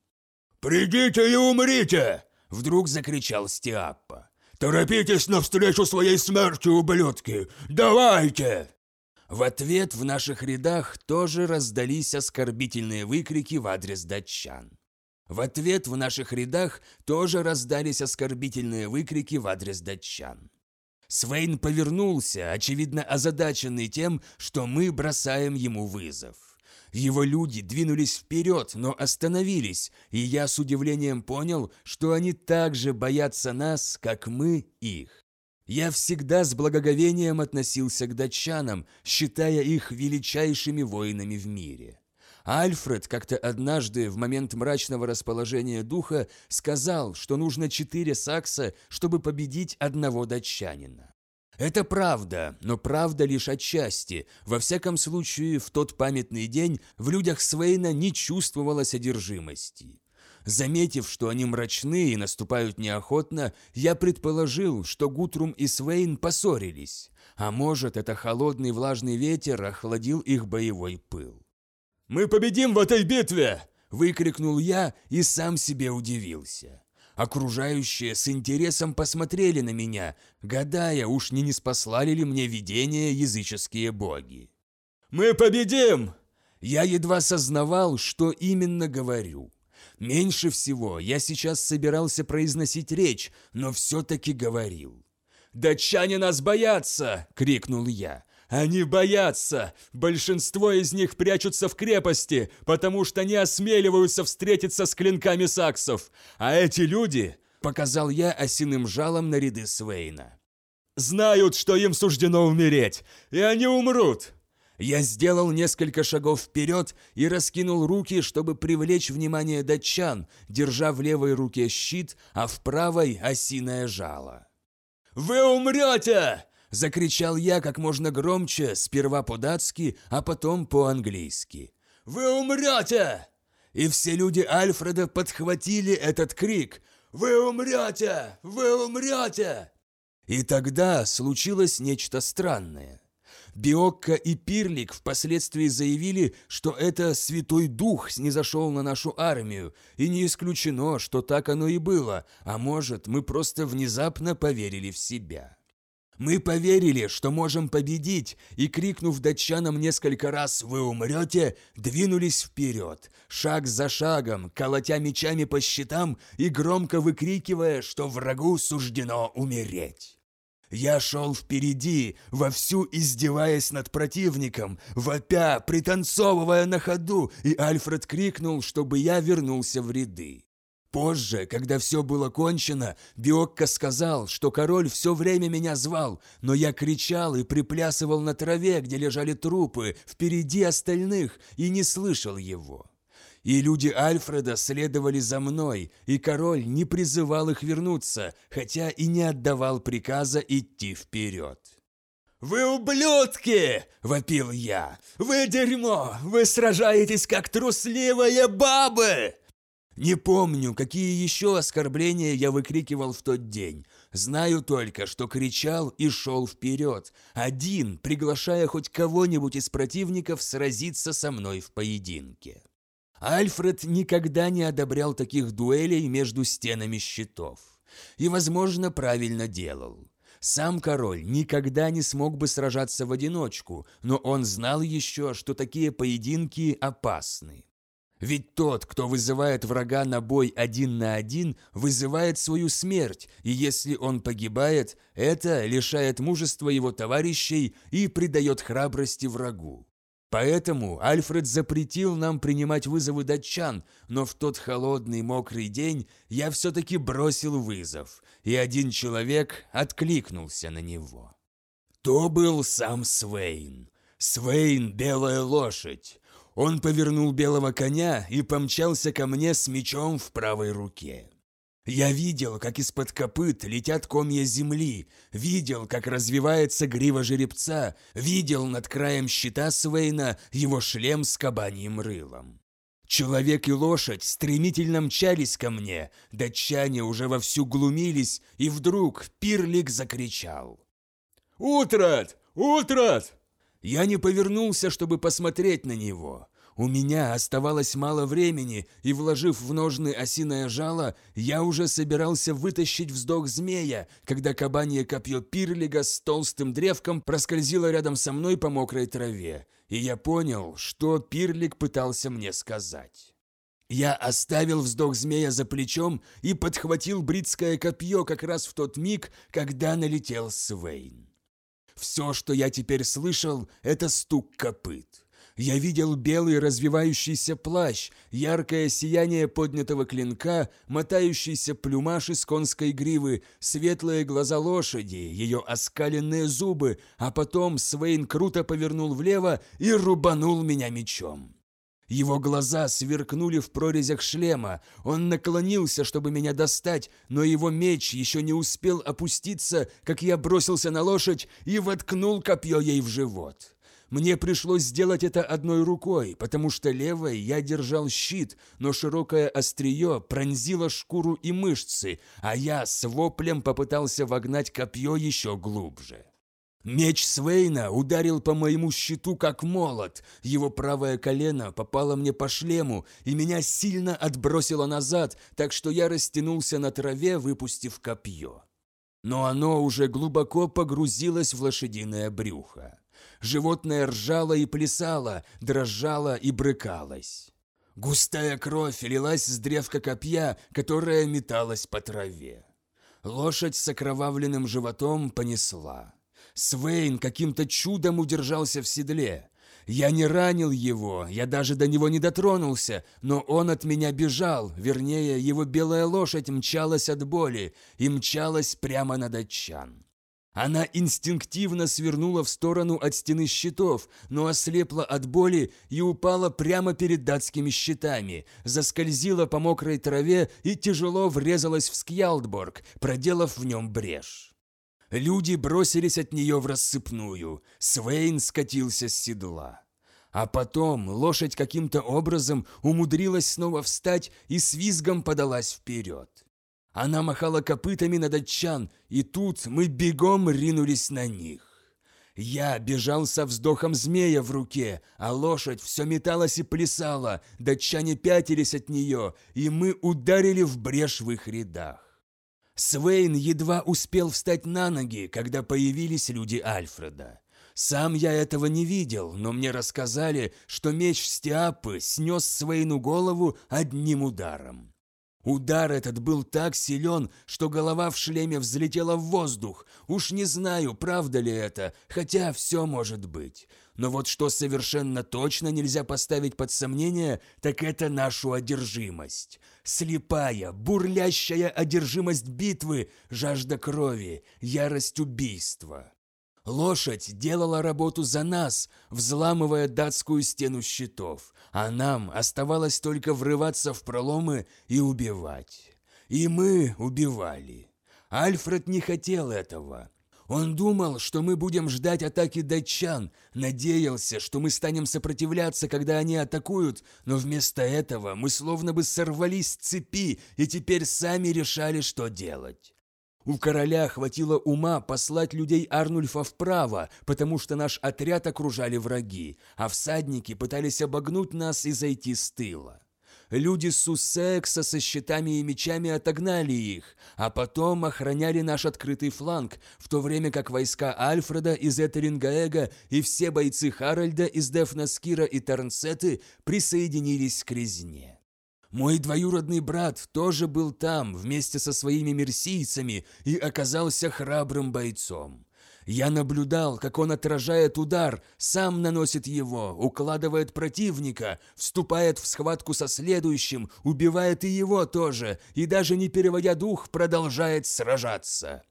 «Придите и умрите!» — вдруг закричал Стиаппа. «Торопитесь навстречу своей смерти, ублюдки! Давайте!» В ответ в наших рядах тоже раздались оскорбительные выкрики в адрес датчан. В ответ в наших рядах тоже раздались оскорбительные выкрики в адрес датчан. Свейн повернулся, очевидно озадаченный тем, что мы бросаем ему вызов. Его люди двинулись вперед, но остановились, и я с удивлением понял, что они так же боятся нас, как мы их. Я всегда с благоговением относился к датчанам, считая их величайшими воинами в мире. Альфред как-то однажды в момент мрачного расположения духа сказал, что нужно четыре сакса, чтобы победить одного датчанина. Это правда, но правда лишь отчасти. Во всяком случае, в тот памятный день в людях Свейна не чувствовалось одержимости. Заметив, что они мрачны и наступают неохотно, я предположил, что Гутрум и Свейн поссорились, а может, это холодный влажный ветер охладил их боевой пыл. «Мы победим в этой битве!» – выкрикнул я и сам себе удивился. Окружающие с интересом посмотрели на меня, гадая, уж не не спаслали ли мне видение языческие боги. «Мы победим!» Я едва сознавал, что именно говорю. Меньше всего я сейчас собирался произносить речь, но все-таки говорил. «Датчане нас боятся!» – крикнул я. «Они боятся! Большинство из них прячутся в крепости, потому что не осмеливаются встретиться с клинками саксов. А эти люди...» – показал я осиным жалом на ряды Свейна. «Знают, что им суждено умереть, и они умрут!» Я сделал несколько шагов вперед и раскинул руки, чтобы привлечь внимание датчан, держа в левой руке щит, а в правой – осиное жало. «Вы умрете!» – закричал я как можно громче, сперва по-датски, а потом по-английски. «Вы умрете!» И все люди Альфреда подхватили этот крик «Вы умрете! Вы умрете!» И тогда случилось нечто странное. Биокка и Пирлик впоследствии заявили, что это Святой Дух снизошел на нашу армию, и не исключено, что так оно и было, а может, мы просто внезапно поверили в себя. Мы поверили, что можем победить, и, крикнув датчанам несколько раз «Вы умрете!», двинулись вперед, шаг за шагом, колотя мечами по щитам и громко выкрикивая, что врагу суждено умереть. Я шел впереди, вовсю издеваясь над противником, вопя, пританцовывая на ходу, и Альфред крикнул, чтобы я вернулся в ряды. Позже, когда все было кончено, Биокко сказал, что король все время меня звал, но я кричал и приплясывал на траве, где лежали трупы, впереди остальных, и не слышал его. И люди Альфреда следовали за мной, и король не призывал их вернуться, хотя и не отдавал приказа идти вперед. «Вы ублюдки!» – вопил я. «Вы дерьмо! Вы сражаетесь, как трусливые бабы!» Не помню, какие еще оскорбления я выкрикивал в тот день. Знаю только, что кричал и шел вперед, один, приглашая хоть кого-нибудь из противников сразиться со мной в поединке. Альфред никогда не одобрял таких дуэлей между стенами щитов. И, возможно, правильно делал. Сам король никогда не смог бы сражаться в одиночку, но он знал еще, что такие поединки опасны. Ведь тот, кто вызывает врага на бой один на один, вызывает свою смерть, и если он погибает, это лишает мужества его товарищей и придает храбрости врагу. Поэтому Альфред запретил нам принимать вызовы датчан, но в тот холодный мокрый день я все-таки бросил вызов, и один человек откликнулся на него. То был сам Свейн. Свейн – белая лошадь. Он повернул белого коня и помчался ко мне с мечом в правой руке. Я видел, как из-под копыт летят комья земли, видел, как развивается грива жеребца, видел над краем щита Свейна его шлем с кабаньим рылом. Человек и лошадь стремительно мчались ко мне, датчане уже вовсю глумились, и вдруг Пирлик закричал. «Утрат! Утрат!» Я не повернулся, чтобы посмотреть на него. У меня оставалось мало времени, и, вложив в ножны осиное жало, я уже собирался вытащить вздох змея, когда кабанье копье пирлига с толстым древком проскользило рядом со мной по мокрой траве, и я понял, что пирлик пытался мне сказать. Я оставил вздох змея за плечом и подхватил бритское копье как раз в тот миг, когда налетел Свейн. Все, что я теперь слышал, это стук копыт. Я видел белый развивающийся плащ, яркое сияние поднятого клинка, мотающийся плюмаж из конской гривы, светлые глаза лошади, ее оскаленные зубы, а потом Свейн круто повернул влево и рубанул меня мечом. Его глаза сверкнули в прорезях шлема. Он наклонился, чтобы меня достать, но его меч еще не успел опуститься, как я бросился на лошадь и воткнул копье ей в живот. Мне пришлось сделать это одной рукой, потому что левой я держал щит, но широкое острие пронзило шкуру и мышцы, а я с воплем попытался вогнать копье еще глубже. Меч Свейна ударил по моему щиту как молот. Его правое колено попало мне по шлему, и меня сильно отбросило назад, так что я растянулся на траве, выпустив копье. Но оно уже глубоко погрузилось в лошадиное брюхо. Животное ржало и плясало, дрожало и брыкалось. Густая кровь лилась с древка копья, которая металась по траве. Лошадь с окровавленным животом понесла. Свейн каким-то чудом удержался в седле. Я не ранил его, я даже до него не дотронулся, но он от меня бежал, вернее, его белая лошадь мчалась от боли и мчалась прямо на датчан. Она инстинктивно свернула в сторону от стены щитов, но ослепла от боли и упала прямо перед датскими щитами, заскользила по мокрой траве и тяжело врезалась в Скьялдборг, проделав в нем брешь. Люди бросились от нее в рассыпную. Свейн скатился с седла. А потом лошадь каким-то образом умудрилась снова встать и с визгом подалась вперед. Она махала копытами на датчан, и тут мы бегом ринулись на них. Я бежал со вздохом змея в руке, а лошадь все металась и плясала, датчане пятились от нее, и мы ударили в брешь в их рядах. Свейн едва успел встать на ноги, когда появились люди Альфреда. Сам я этого не видел, но мне рассказали, что меч Стиапы снес Свейну голову одним ударом. Удар этот был так силен, что голова в шлеме взлетела в воздух. Уж не знаю, правда ли это, хотя все может быть. Но вот что совершенно точно нельзя поставить под сомнение, так это нашу одержимость. Слепая, бурлящая одержимость битвы, жажда крови, ярость убийства. Лошадь делала работу за нас, взламывая датскую стену щитов, а нам оставалось только врываться в проломы и убивать. И мы убивали. Альфред не хотел этого. Он думал, что мы будем ждать атаки датчан, надеялся, что мы станем сопротивляться, когда они атакуют, но вместо этого мы словно бы сорвались с цепи и теперь сами решали, что делать. У короля хватило ума послать людей Арнульфа вправо, потому что наш отряд окружали враги, а всадники пытались обогнуть нас и зайти с тыла. Люди Суссекса со щитами и мечами отогнали их, а потом охраняли наш открытый фланг, в то время как войска Альфреда из Этерингаэга и все бойцы Харальда из Дефнаскира и Тарнсеты присоединились к резне. Мой двоюродный брат тоже был там вместе со своими мерсийцами и оказался храбрым бойцом. Я наблюдал, как он отражает удар, сам наносит его, укладывает противника, вступает в схватку со следующим, убивает и его тоже, и даже не переводя дух, продолжает сражаться.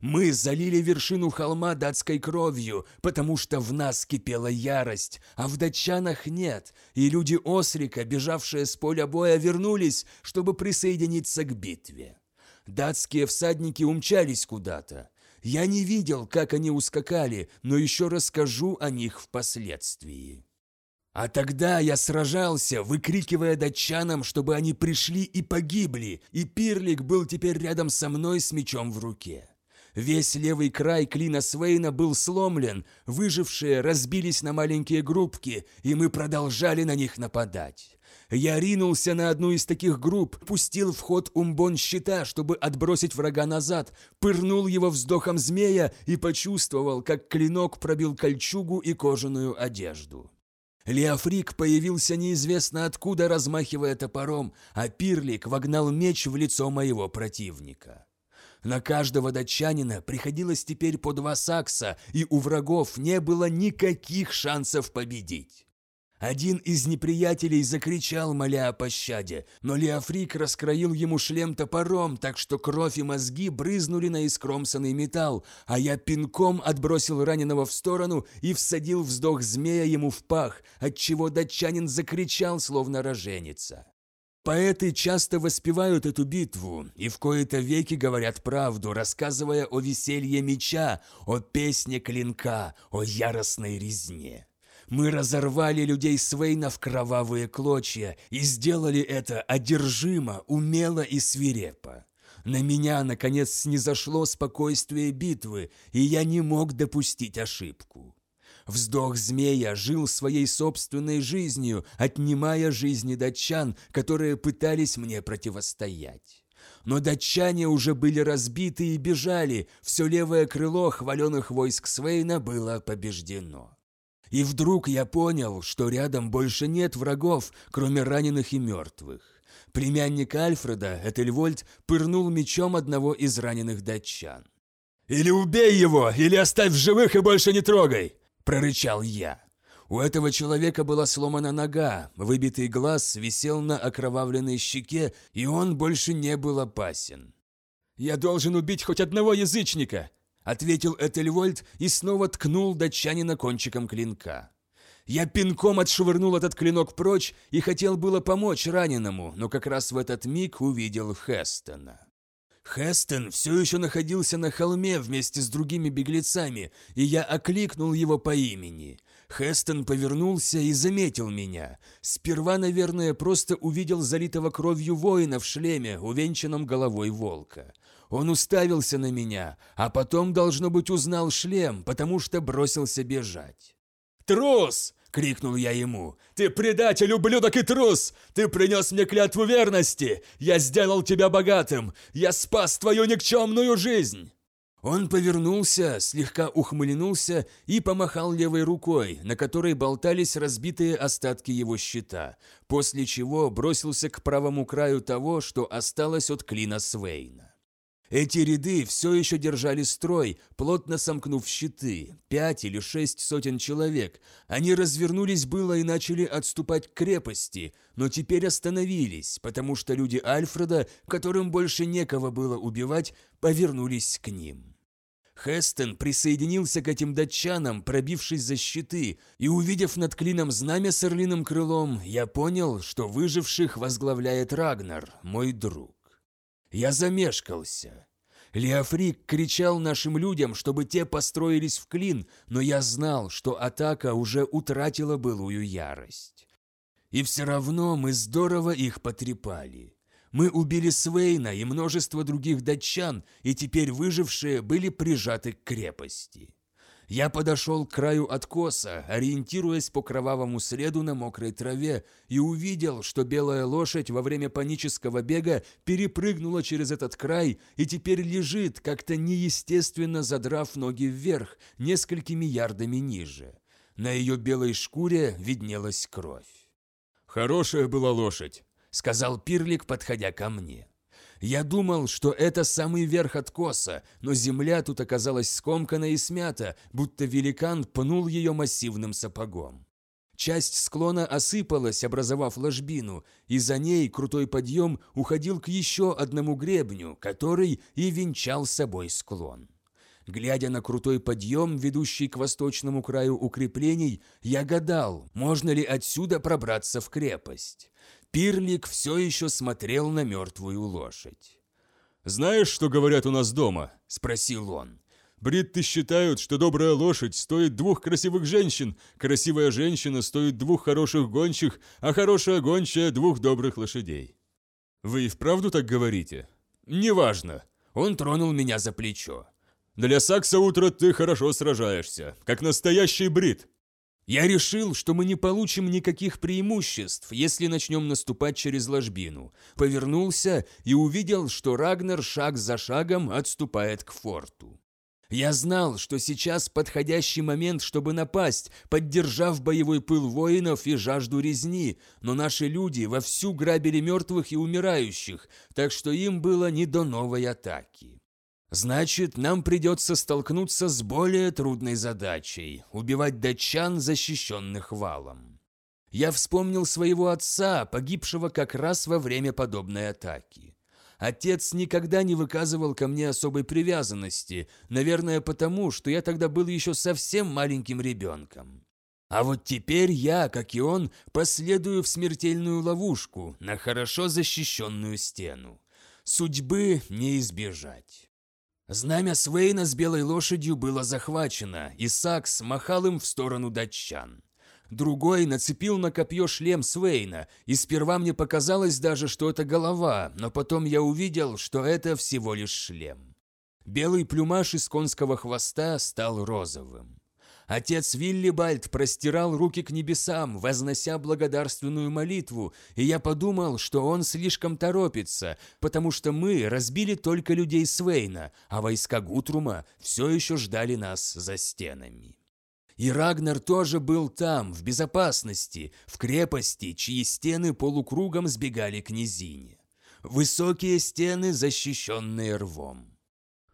Мы залили вершину холма датской кровью, потому что в нас кипела ярость, а в датчанах нет, и люди Осрика, бежавшие с поля боя, вернулись, чтобы присоединиться к битве. Датские всадники умчались куда-то. Я не видел, как они ускакали, но еще расскажу о них впоследствии. А тогда я сражался, выкрикивая датчанам, чтобы они пришли и погибли, и Пирлик был теперь рядом со мной с мечом в руке. Весь левый край клина Свейна был сломлен, выжившие разбились на маленькие группки, и мы продолжали на них нападать. Я ринулся на одну из таких групп, пустил в ход умбон щита, чтобы отбросить врага назад, пырнул его вздохом змея и почувствовал, как клинок пробил кольчугу и кожаную одежду. Леофрик появился неизвестно откуда, размахивая топором, а Пирлик вогнал меч в лицо моего противника. На каждого датчанина приходилось теперь по два сакса, и у врагов не было никаких шансов победить. Один из неприятелей закричал, моля о пощаде, но Леофрик раскроил ему шлем топором, так что кровь и мозги брызнули на искромсанный металл, а я пинком отбросил раненого в сторону и всадил вздох змея ему в пах, отчего датчанин закричал, словно роженица. Поэты часто воспевают эту битву и в кои-то веки говорят правду, рассказывая о веселье меча, о песне клинка, о яростной резне. Мы разорвали людей Свейна в кровавые клочья и сделали это одержимо, умело и свирепо. На меня, наконец, снизошло спокойствие битвы, и я не мог допустить ошибку. Вздох змея жил своей собственной жизнью, отнимая жизни датчан, которые пытались мне противостоять. Но датчане уже были разбиты и бежали, все левое крыло хваленых войск Свейна было побеждено. И вдруг я понял, что рядом больше нет врагов, кроме раненых и мертвых. Племянник Альфреда, Этельвольд, пырнул мечом одного из раненых датчан. «Или убей его, или оставь в живых и больше не трогай!» – прорычал я. У этого человека была сломана нога, выбитый глаз висел на окровавленной щеке, и он больше не был опасен. «Я должен убить хоть одного язычника!» ответил Этельвольд и снова ткнул датчанина кончиком клинка. Я пинком отшвырнул этот клинок прочь и хотел было помочь раненому, но как раз в этот миг увидел Хестона. Хестон все еще находился на холме вместе с другими беглецами, и я окликнул его по имени. Хестон повернулся и заметил меня. Сперва, наверное, просто увидел залитого кровью воина в шлеме, увенчанном головой волка. Он уставился на меня, а потом, должно быть, узнал шлем, потому что бросился бежать. «Трус!» — крикнул я ему. «Ты предатель, ублюдок и трус! Ты принес мне клятву верности! Я сделал тебя богатым! Я спас твою никчемную жизнь!» Он повернулся, слегка ухмыльнулся и помахал левой рукой, на которой болтались разбитые остатки его щита, после чего бросился к правому краю того, что осталось от клина Свейна. Эти ряды все еще держали строй, плотно сомкнув щиты, пять или шесть сотен человек. Они развернулись было и начали отступать к крепости, но теперь остановились, потому что люди Альфреда, которым больше некого было убивать, повернулись к ним. Хестен присоединился к этим датчанам, пробившись за щиты, и увидев над клином знамя с орлиным крылом, я понял, что выживших возглавляет Рагнар, мой друг. Я замешкался. Леофрик кричал нашим людям, чтобы те построились в клин, но я знал, что атака уже утратила былую ярость. И все равно мы здорово их потрепали. Мы убили Свейна и множество других датчан, и теперь выжившие были прижаты к крепости. Я подошел к краю откоса, ориентируясь по кровавому следу на мокрой траве, и увидел, что белая лошадь во время панического бега перепрыгнула через этот край и теперь лежит, как-то неестественно задрав ноги вверх, несколькими ярдами ниже. На ее белой шкуре виднелась кровь. «Хорошая была лошадь», — сказал Пирлик, подходя ко мне. Я думал, что это самый верх откоса, но земля тут оказалась скомкана и смята, будто великан пнул ее массивным сапогом. Часть склона осыпалась, образовав ложбину, и за ней крутой подъем уходил к еще одному гребню, который и венчал собой склон. Глядя на крутой подъем, ведущий к восточному краю укреплений, я гадал, можно ли отсюда пробраться в крепость. Пирлик все еще смотрел на мертвую лошадь. «Знаешь, что говорят у нас дома?» – спросил он. Бритты считают, что добрая лошадь стоит двух красивых женщин, красивая женщина стоит двух хороших гончих, а хорошая гончая – двух добрых лошадей. Вы и вправду так говорите? Неважно. Он тронул меня за плечо. Для Сакса утро ты хорошо сражаешься, как настоящий брит. Я решил, что мы не получим никаких преимуществ, если начнем наступать через ложбину. Повернулся и увидел, что Рагнер шаг за шагом отступает к форту. Я знал, что сейчас подходящий момент, чтобы напасть, поддержав боевой пыл воинов и жажду резни, но наши люди вовсю грабили мертвых и умирающих, так что им было не до новой атаки. Значит, нам придется столкнуться с более трудной задачей – убивать датчан, защищенных валом. Я вспомнил своего отца, погибшего как раз во время подобной атаки. Отец никогда не выказывал ко мне особой привязанности, наверное, потому, что я тогда был еще совсем маленьким ребенком. А вот теперь я, как и он, последую в смертельную ловушку на хорошо защищенную стену. Судьбы не избежать. Знамя Свейна с белой лошадью было захвачено, и Сакс махал им в сторону датчан. Другой нацепил на копье шлем Свейна, и сперва мне показалось даже, что это голова, но потом я увидел, что это всего лишь шлем. Белый плюмаж из конского хвоста стал розовым. Отец Виллибальд простирал руки к небесам, вознося благодарственную молитву, и я подумал, что он слишком торопится, потому что мы разбили только людей Свейна, а войска Гутрума все еще ждали нас за стенами. И Рагнар тоже был там, в безопасности, в крепости, чьи стены полукругом сбегали к низине. Высокие стены, защищенные рвом.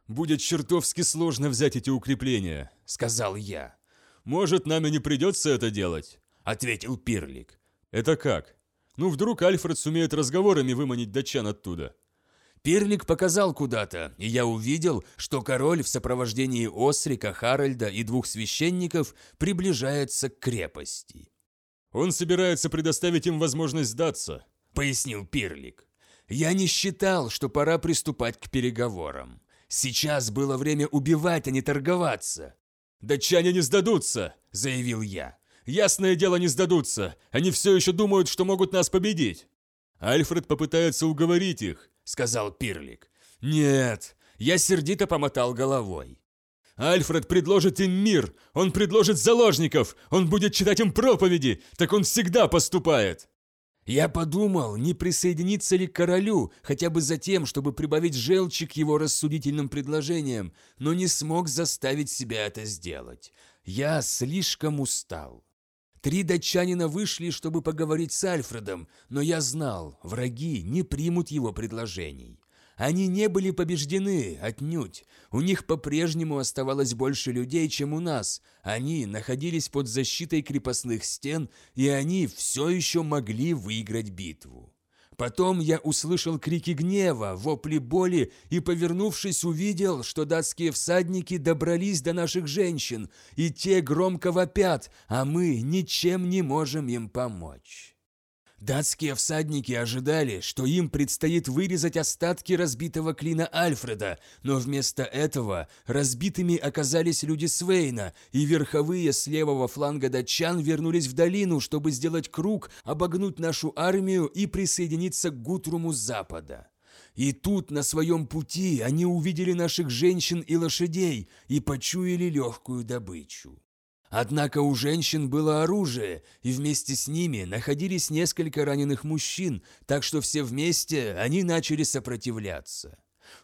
«Будет чертовски сложно взять эти укрепления», — сказал я. «Может, нам и не придется это делать», — ответил Пирлик. «Это как? Ну, вдруг Альфред сумеет разговорами выманить датчан оттуда?» Пирлик показал куда-то, и я увидел, что король в сопровождении Осрика, Харальда и двух священников приближается к крепости. «Он собирается предоставить им возможность сдаться», — пояснил Пирлик. «Я не считал, что пора приступать к переговорам. Сейчас было время убивать, а не торговаться». «Датчане не сдадутся», — заявил я. «Ясное дело, не сдадутся. Они все еще думают, что могут нас победить. Альфред попытается уговорить их, — сказал Пирлик. «Нет!» Я сердито помотал головой. «Альфред предложит им мир! Он предложит заложников! Он будет читать им проповеди! Так он всегда поступает!» Я подумал, не присоединиться ли к королю, хотя бы за тем, чтобы прибавить желчи к его рассудительным предложениям, но не смог заставить себя это сделать. Я слишком устал. Три датчанина вышли, чтобы поговорить с Альфредом, но я знал, враги не примут его предложений. Они не были побеждены, отнюдь. У них по-прежнему оставалось больше людей, чем у нас. Они находились под защитой крепостных стен, и они все еще могли выиграть битву. Потом я услышал крики гнева, вопли боли и, повернувшись, увидел, что датские всадники добрались до наших женщин, и те громко вопят, а мы ничем не можем им помочь. Датские всадники ожидали, что им предстоит вырезать остатки разбитого клина Альфреда, но вместо этого разбитыми оказались люди Свейна, и верховые с левого фланга датчан вернулись в долину, чтобы сделать круг, обогнуть нашу армию и присоединиться к Гутруму запада. И тут на своем пути они увидели наших женщин и лошадей и почуяли легкую добычу. Однако у женщин было оружие, и вместе с ними находились несколько раненых мужчин, так что все вместе они начали сопротивляться.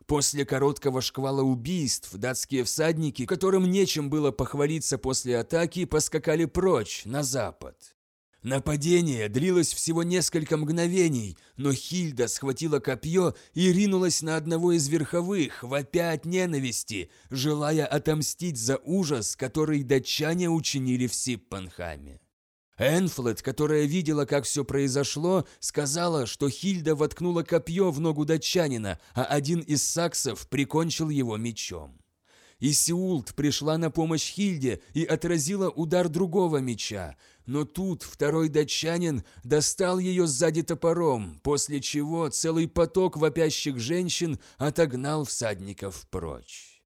После короткого шквала убийств датские всадники, которым нечем было похвалиться после атаки, поскакали прочь, на запад. Нападение длилось всего несколько мгновений, но Хильда схватила копье и ринулась на одного из верховых, вопя от ненависти, желая отомстить за ужас, который датчане учинили в Сиппанхаме. Энфлет, которая видела, как все произошло, сказала, что Хильда воткнула копье в ногу датчанина, а один из саксов прикончил его мечом. Исиулт пришла на помощь Хильде и отразила удар другого меча, но тут второй датчанин достал ее сзади топором, после чего целый поток вопящих женщин отогнал всадников прочь.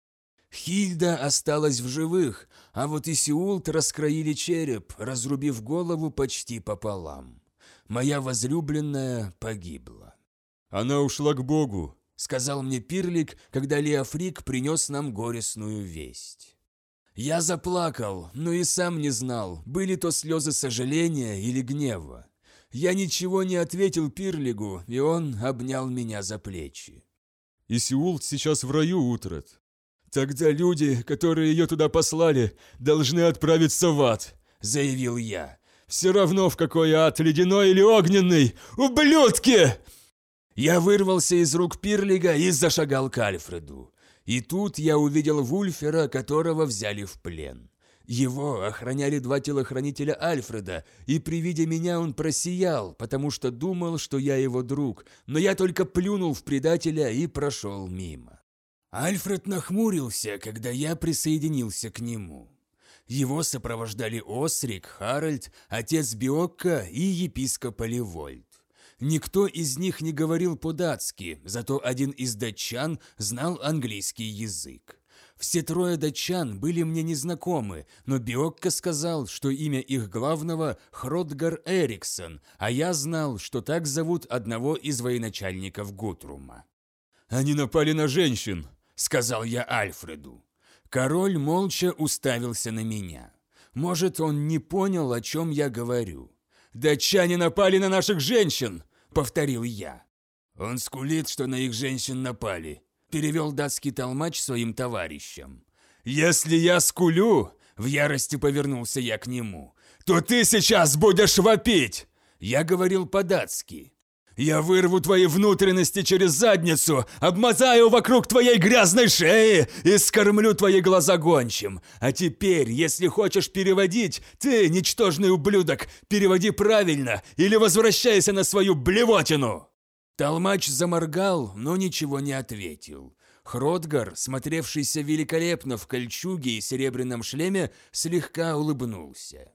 Хильда осталась в живых, а вот Исиулт раскроили череп, разрубив голову почти пополам. Моя возлюбленная погибла. Она ушла к Богу, сказал мне Пирлик, когда Леофрик принес нам горестную весть. Я заплакал, но и сам не знал, были то слезы сожаления или гнева. Я ничего не ответил Пирлигу, и он обнял меня за плечи. Исиулт сейчас в раю, Утрат. Тогда люди, которые ее туда послали, должны отправиться в ад, заявил я. Все равно в какой ад, ледяной или огненный, ублюдки! Я вырвался из рук Пирлига и зашагал к Альфреду. И тут я увидел Вульфера, которого взяли в плен. Его охраняли два телохранителя Альфреда, и при виде меня он просиял, потому что думал, что я его друг, но я только плюнул в предателя и прошел мимо. Альфред нахмурился, когда я присоединился к нему. Его сопровождали Осрик, Харальд, отец Биокка и епископ Оливольд. Никто из них не говорил по-датски, зато один из датчан знал английский язык. Все трое датчан были мне незнакомы, но Биокко сказал, что имя их главного Хродгар Эриксон, а я знал, что так зовут одного из военачальников Гутрума. «Они напали на женщин», — сказал я Альфреду. Король молча уставился на меня. Может, он не понял, о чем я говорю. «Датчане напали на наших женщин!» — повторил я. «Он скулит, что на их женщин напали», — перевел датский толмач своим товарищам. «Если я скулю», — в ярости повернулся я к нему, «то ты сейчас будешь вопить!» Я говорил по-датски. «Я вырву твои внутренности через задницу, обмотаю вокруг твоей грязной шеи и скормлю твои глаза гончим. А теперь, если хочешь переводить, ты, ничтожный ублюдок, переводи правильно или возвращайся на свою блевотину!» Толмач заморгал, но ничего не ответил. Хродгар, смотревшийся великолепно в кольчуге и серебряном шлеме, слегка улыбнулся.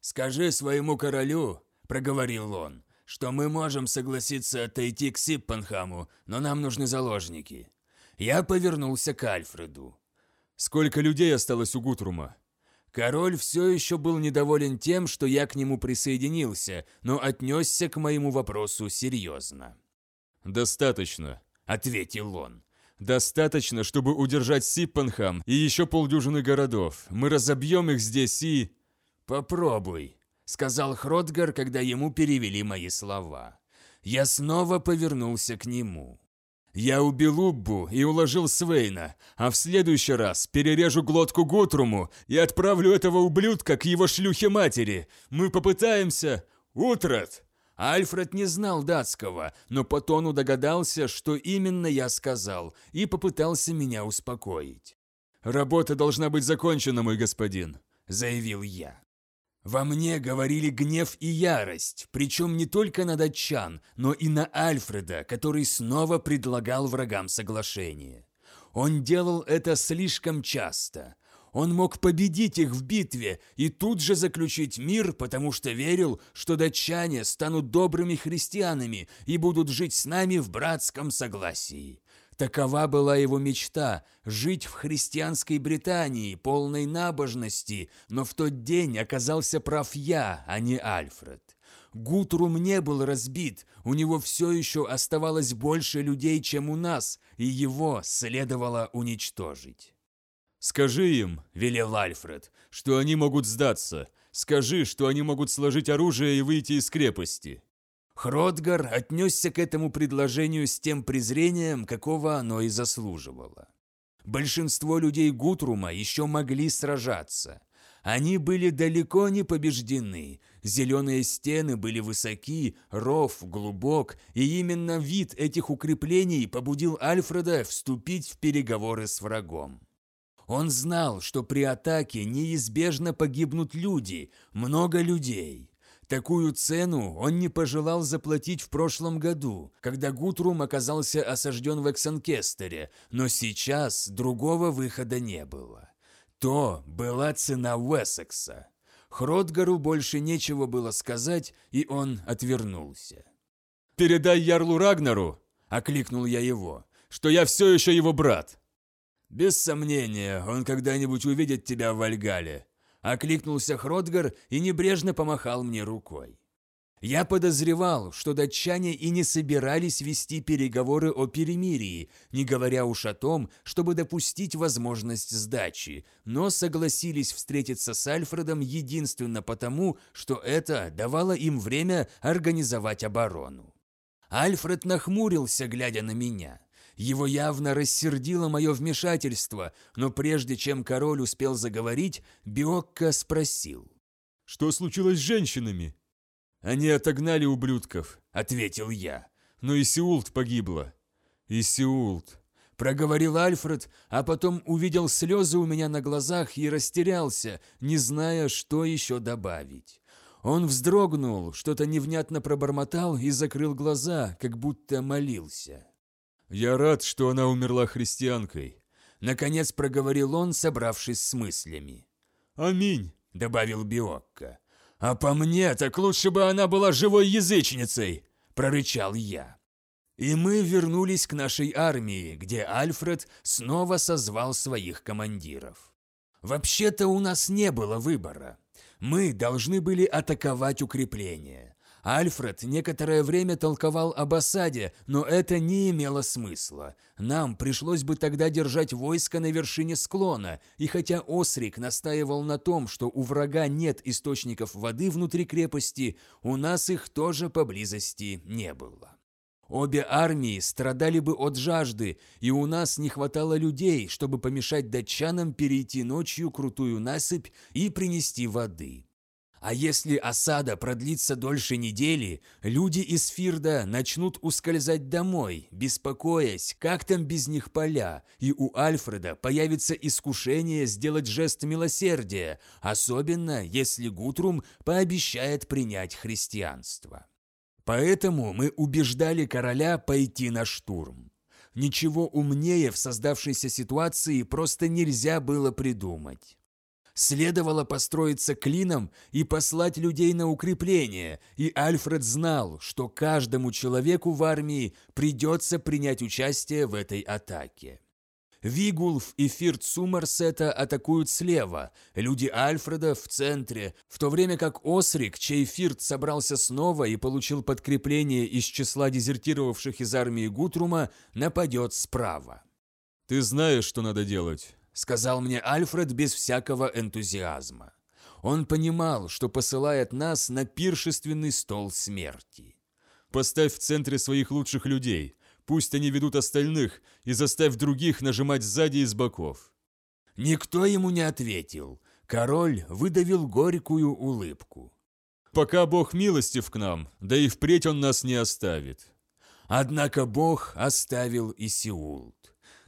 «Скажи своему королю», — проговорил он, — что мы можем согласиться отойти к Сиппанхаму, но нам нужны заложники. Я повернулся к Альфреду. Сколько людей осталось у Гутрума? Король все еще был недоволен тем, что я к нему присоединился, но отнесся к моему вопросу серьезно. «Достаточно», — ответил он. «Достаточно, чтобы удержать Сиппанхам и еще полдюжины городов. Мы разобьем их здесь и...» «Попробуй», сказал Хродгар, когда ему перевели мои слова. Я снова повернулся к нему. «Я убил Уббу и уложил Свейна, а в следующий раз перережу глотку Гутруму и отправлю этого ублюдка к его шлюхе-матери. Мы попытаемся... Утрат!» Альфред не знал датского, но по тону догадался, что именно я сказал, и попытался меня успокоить. «Работа должна быть закончена, мой господин», — заявил я. Во мне говорили гнев и ярость, причем не только на датчан, но и на Альфреда, который снова предлагал врагам соглашение. Он делал это слишком часто. Он мог победить их в битве и тут же заключить мир, потому что верил, что датчане станут добрыми христианами и будут жить с нами в братском согласии. Такова была его мечта – жить в христианской Британии, полной набожности, но в тот день оказался прав я, а не Альфред. Гутрум не был разбит, у него все еще оставалось больше людей, чем у нас, и его следовало уничтожить. «Скажи им», – велел Альфред, – «что они могут сдаться. Скажи, что они могут сложить оружие и выйти из крепости». Хродгар отнесся к этому предложению с тем презрением, какого оно и заслуживало. Большинство людей Гутрума еще могли сражаться. Они были далеко не побеждены. Зеленые стены были высоки, ров глубок, и именно вид этих укреплений побудил Альфреда вступить в переговоры с врагом. Он знал, что при атаке неизбежно погибнут люди, много людей. Такую цену он не пожелал заплатить в прошлом году, когда Гутрум оказался осажден в Эксанкестере, но сейчас другого выхода не было. То была цена Уэссекса. Хродгару больше нечего было сказать, и он отвернулся. «Передай Ярлу Рагнару», — окликнул я его, — «что я все еще его брат». «Без сомнения, он когда-нибудь увидит тебя в Вальгале», — окликнулся Хродгар и небрежно помахал мне рукой. Я подозревал, что датчане и не собирались вести переговоры о перемирии, не говоря уж о том, чтобы допустить возможность сдачи, но согласились встретиться с Альфредом единственно потому, что это давало им время организовать оборону. Альфред нахмурился, глядя на меня. Его явно рассердило мое вмешательство, но прежде чем король успел заговорить, Биокко спросил. «Что случилось с женщинами?» «Они отогнали ублюдков», — ответил я. «Но Исиулт погибла». «Исиулт», — проговорил Альфред, а потом увидел слезы у меня на глазах и растерялся, не зная, что еще добавить. Он вздрогнул, что-то невнятно пробормотал и закрыл глаза, как будто молился. «Я рад, что она умерла христианкой», — наконец проговорил он, собравшись с мыслями. «Аминь», — добавил Биокко. «А по мне, так лучше бы она была живой язычницей», — прорычал я. И мы вернулись к нашей армии, где Альфред снова созвал своих командиров. Вообще-то у нас не было выбора. Мы должны были атаковать укрепления. Альфред некоторое время толковал об осаде, но это не имело смысла. Нам пришлось бы тогда держать войско на вершине склона, и хотя Осрик настаивал на том, что у врага нет источников воды внутри крепости, у нас их тоже поблизости не было. Обе армии страдали бы от жажды, и у нас не хватало людей, чтобы помешать датчанам перейти ночью крутую насыпь и принести воды. А если осада продлится дольше недели, люди из Фирда начнут ускользать домой, беспокоясь, как там без них поля, и у Альфреда появится искушение сделать жест милосердия, особенно если Гутрум пообещает принять христианство. Поэтому мы убеждали короля пойти на штурм. Ничего умнее в создавшейся ситуации просто нельзя было придумать. Следовало построиться клином и послать людей на укрепление, и Альфред знал, что каждому человеку в армии придется принять участие в этой атаке. Вигулф и Фирт Сумарсета атакуют слева, люди Альфреда в центре, в то время как Осрик, чей Фирт собрался снова и получил подкрепление из числа дезертировавших из армии Гутрума, нападет справа. «Ты знаешь, что надо делать», сказал мне Альфред без всякого энтузиазма. Он понимал, что посылает нас на пиршественный стол смерти. «Поставь в центре своих лучших людей, пусть они ведут остальных, и заставь других нажимать сзади и с боков». Никто ему не ответил. Король выдавил горькую улыбку. «Пока Бог милостив к нам, да и впредь он нас не оставит». Однако Бог оставил и Сеул.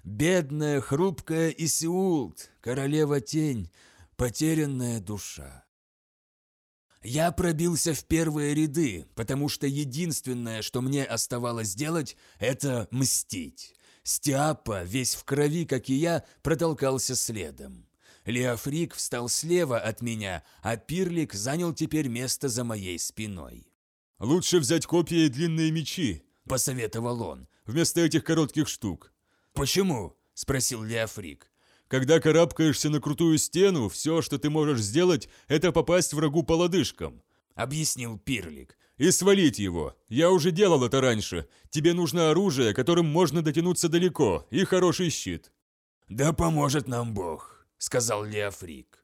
Бедная, хрупкая Исиулт, королева тень, потерянная душа. Я пробился в первые ряды, потому что единственное, что мне оставалось делать, это мстить. Стиапа, весь в крови, как и я, протолкался следом. Леофрик встал слева от меня, а Пирлик занял теперь место за моей спиной. «Лучше взять копья и длинные мечи», — посоветовал он, «вместо этих коротких штук. «Почему?» – спросил Леофрик. «Когда карабкаешься на крутую стену, все, что ты можешь сделать, это попасть врагу по лодыжкам», – объяснил Пирлик. «И свалить его. Я уже делал это раньше. Тебе нужно оружие, которым можно дотянуться далеко, и хороший щит». «Да поможет нам Бог», – сказал Леофрик.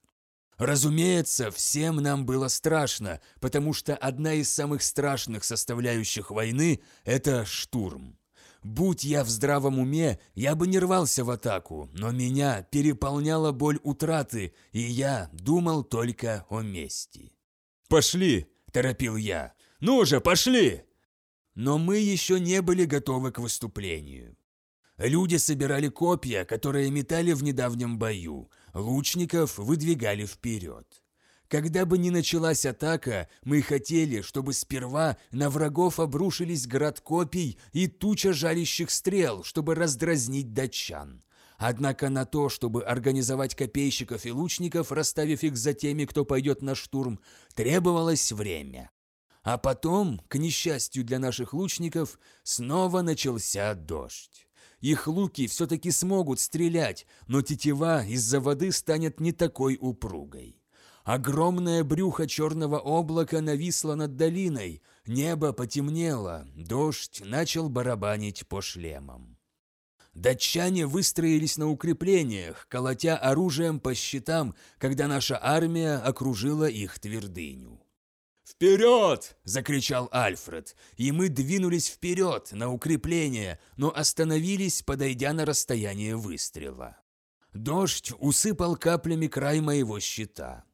Разумеется, всем нам было страшно, потому что одна из самых страшных составляющих войны – это штурм. Будь я в здравом уме, я бы не рвался в атаку, но меня переполняла боль утраты, и я думал только о мести. «Пошли!» – торопил я. «Ну же, пошли!» Но мы еще не были готовы к выступлению. Люди собирали копья, которые метали в недавнем бою, лучников выдвигали вперед. Когда бы ни началась атака, мы хотели, чтобы сперва на врагов обрушились град копий и туча жалящих стрел, чтобы раздразнить датчан. Однако на то, чтобы организовать копейщиков и лучников, расставив их за теми, кто пойдет на штурм, требовалось время. А потом, к несчастью для наших лучников, снова начался дождь. Их луки все-таки смогут стрелять, но тетива из-за воды станет не такой упругой. Огромное брюхо черного облака нависло над долиной, небо потемнело, дождь начал барабанить по шлемам. Датчане выстроились на укреплениях, колотя оружием по щитам, когда наша армия окружила их твердыню. «Вперед!» – закричал Альфред, и мы двинулись вперед на укрепление, но остановились, подойдя на расстояние выстрела. Дождь усыпал каплями край моего щита.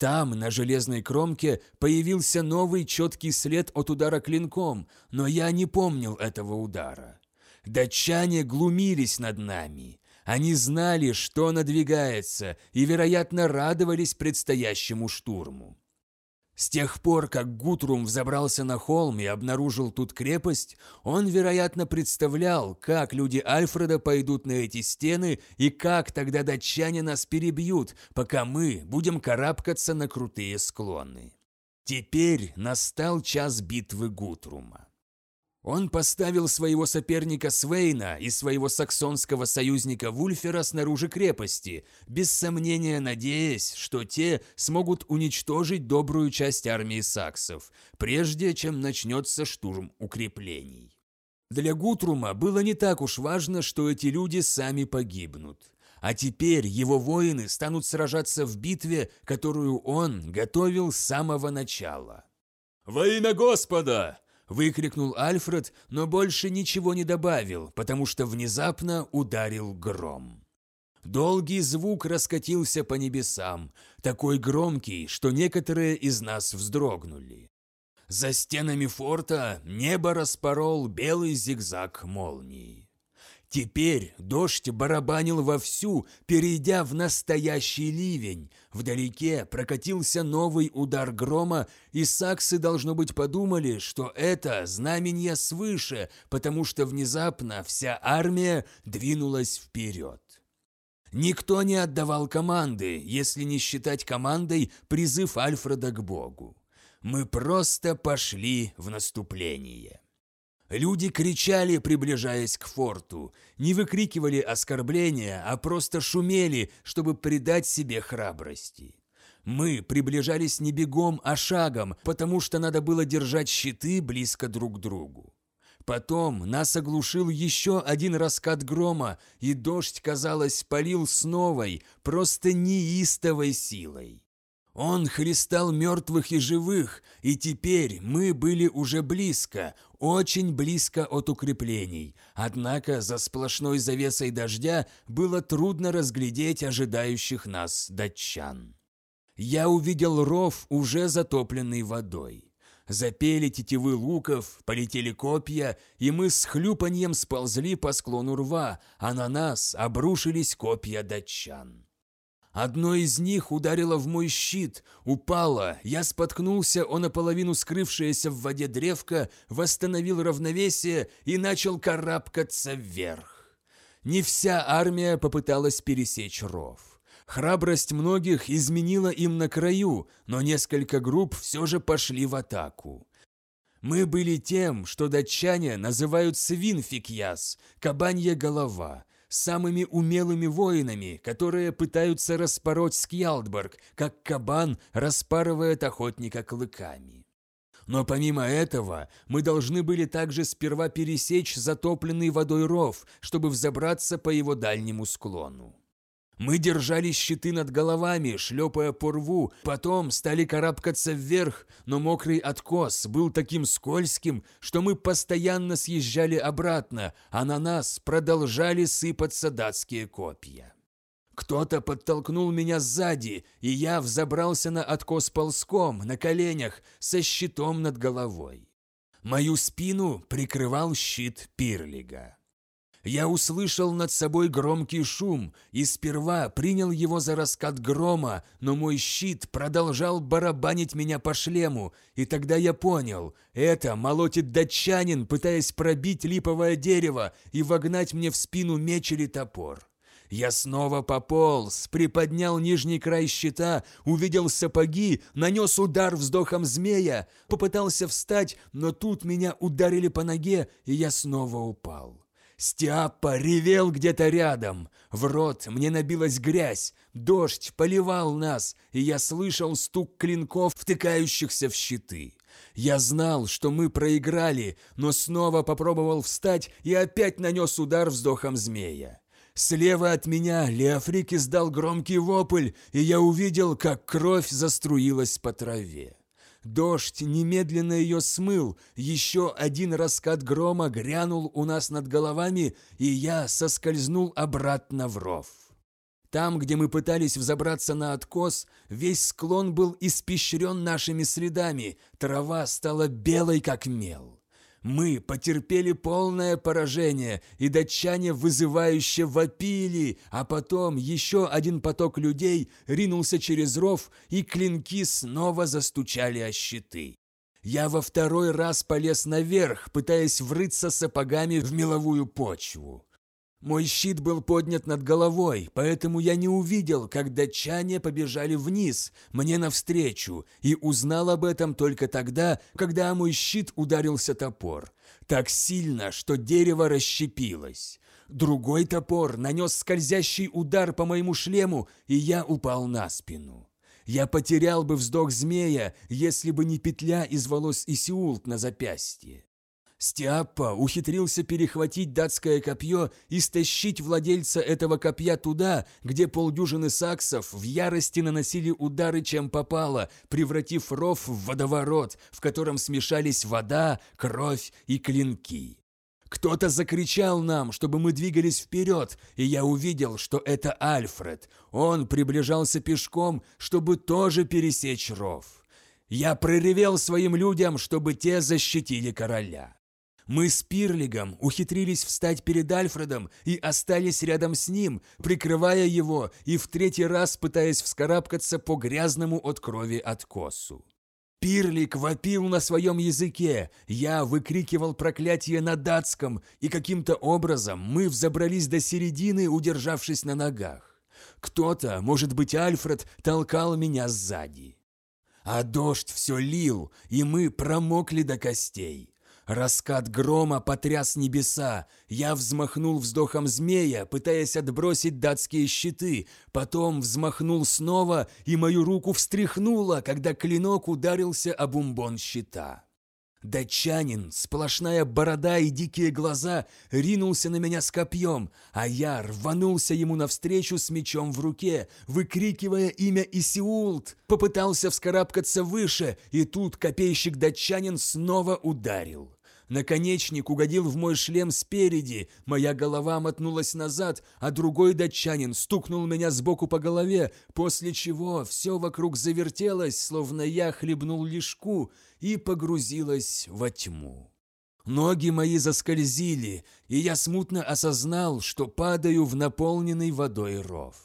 Там, на железной кромке, появился новый четкий след от удара клинком, но я не помнил этого удара. Датчане глумились над нами. Они знали, что надвигается, и, вероятно, радовались предстоящему штурму. С тех пор, как Гутрум взобрался на холм и обнаружил тут крепость, он, вероятно, представлял, как люди Альфреда пойдут на эти стены и как тогда датчане нас перебьют, пока мы будем карабкаться на крутые склоны. Теперь настал час битвы Гутрума. Он поставил своего соперника Свейна и своего саксонского союзника Вульфера снаружи крепости, без сомнения надеясь, что те смогут уничтожить добрую часть армии саксов, прежде чем начнется штурм укреплений. Для Гутрума было не так уж важно, что эти люди сами погибнут. А теперь его воины станут сражаться в битве, которую он готовил с самого начала. «Во имя Господа!» Выкрикнул Альфред, но больше ничего не добавил, потому что внезапно ударил гром. Долгий звук раскатился по небесам, такой громкий, что некоторые из нас вздрогнули. За стенами форта небо распорол белый зигзаг молнии. Теперь дождь барабанил вовсю, перейдя в настоящий ливень. Вдалеке прокатился новый удар грома, и саксы, должно быть, подумали, что это знамение свыше, потому что внезапно вся армия двинулась вперед. Никто не отдавал команды, если не считать командой призыв Альфреда к Богу. Мы просто пошли в наступление. Люди кричали, приближаясь к форту, не выкрикивали оскорбления, а просто шумели, чтобы придать себе храбрости. Мы приближались не бегом, а шагом, потому что надо было держать щиты близко друг к другу. Потом нас оглушил еще один раскат грома, и дождь, казалось, полил с новой, просто неистовой силой. Он христал мертвых и живых, и теперь мы были уже близко, очень близко от укреплений. Однако за сплошной завесой дождя было трудно разглядеть ожидающих нас датчан. Я увидел ров, уже затопленный водой. Запели тетивы луков, полетели копья, и мы с хлюпаньем сползли по склону рва, а на нас обрушились копья датчан. Одно из них ударило в мой щит, упало, я споткнулся о наполовину скрывшееся в воде древко, восстановил равновесие и начал карабкаться вверх. Не вся армия попыталась пересечь ров. Храбрость многих изменила им на краю, но несколько групп все же пошли в атаку. Мы были тем, что датчане называют свинфикьяс, кабанья голова, самыми умелыми воинами, которые пытаются распороть Скьялдберг, как кабан распарывает охотника клыками. Но помимо этого, мы должны были также сперва пересечь затопленный водой ров, чтобы взобраться по его дальнему склону. Мы держали щиты над головами, шлепая по рву, потом стали карабкаться вверх, но мокрый откос был таким скользким, что мы постоянно съезжали обратно, а на нас продолжали сыпаться датские копья. Кто-то подтолкнул меня сзади, и я взобрался на откос ползком, на коленях, со щитом над головой. Мою спину прикрывал щит Пирлига. Я услышал над собой громкий шум и сперва принял его за раскат грома, но мой щит продолжал барабанить меня по шлему, и тогда я понял, это молотит датчанин, пытаясь пробить липовое дерево и вогнать мне в спину меч или топор. Я снова пополз, приподнял нижний край щита, увидел сапоги, нанес удар вздохом змея, попытался встать, но тут меня ударили по ноге, и я снова упал. Стиаппа ревел где-то рядом. В рот мне набилась грязь. Дождь поливал нас, и я слышал стук клинков, втыкающихся в щиты. Я знал, что мы проиграли, но снова попробовал встать и опять нанес удар вздохом змея. Слева от меня Леофрик издал громкий вопль, и я увидел, как кровь заструилась по траве. Дождь немедленно ее смыл, еще один раскат грома грянул у нас над головами, и я соскользнул обратно в ров. Там, где мы пытались взобраться на откос, весь склон был испещрен нашими следами, трава стала белой, как мел. Мы потерпели полное поражение, и датчане вызывающе вопили, а потом еще один поток людей ринулся через ров, и клинки снова застучали о щиты. Я во второй раз полез наверх, пытаясь врыться сапогами в меловую почву. Мой щит был поднят над головой, поэтому я не увидел, как датчане побежали вниз, мне навстречу, и узнал об этом только тогда, когда мой щит ударился топор. Так сильно, что дерево расщепилось. Другой топор нанес скользящий удар по моему шлему, и я упал на спину. Я потерял бы вздох змея, если бы не петля из волос Исиулт на запястье. Стиаппа ухитрился перехватить датское копье и стащить владельца этого копья туда, где полдюжины саксов в ярости наносили удары чем попало, превратив ров в водоворот, в котором смешались вода, кровь и клинки. Кто-то закричал нам, чтобы мы двигались вперед, и я увидел, что это Альфред. Он приближался пешком, чтобы тоже пересечь ров. Я проревел своим людям, чтобы те защитили короля. Мы с Пирлигом ухитрились встать перед Альфредом и остались рядом с ним, прикрывая его и в третий раз пытаясь вскарабкаться по грязному от крови откосу. Пирлик вопил на своем языке, я выкрикивал проклятие на датском, и каким-то образом мы взобрались до середины, удержавшись на ногах. Кто-то, может быть Альфред, толкал меня сзади. А дождь все лил, и мы промокли до костей. Раскат грома потряс небеса. Я взмахнул вздохом змея, пытаясь отбросить датские щиты. Потом взмахнул снова, и мою руку встряхнуло, когда клинок ударился об умбон щита. Датчанин, сплошная борода и дикие глаза, ринулся на меня с копьем, а я рванулся ему навстречу с мечом в руке, выкрикивая имя Исиулт, попытался вскарабкаться выше, и тут копейщик-датчанин снова ударил. Наконечник угодил в мой шлем спереди, моя голова мотнулась назад, а другой датчанин стукнул меня сбоку по голове, после чего все вокруг завертелось, словно я хлебнул лишку и погрузилась во тьму. Ноги мои заскользили, и я смутно осознал, что падаю в наполненный водой ров.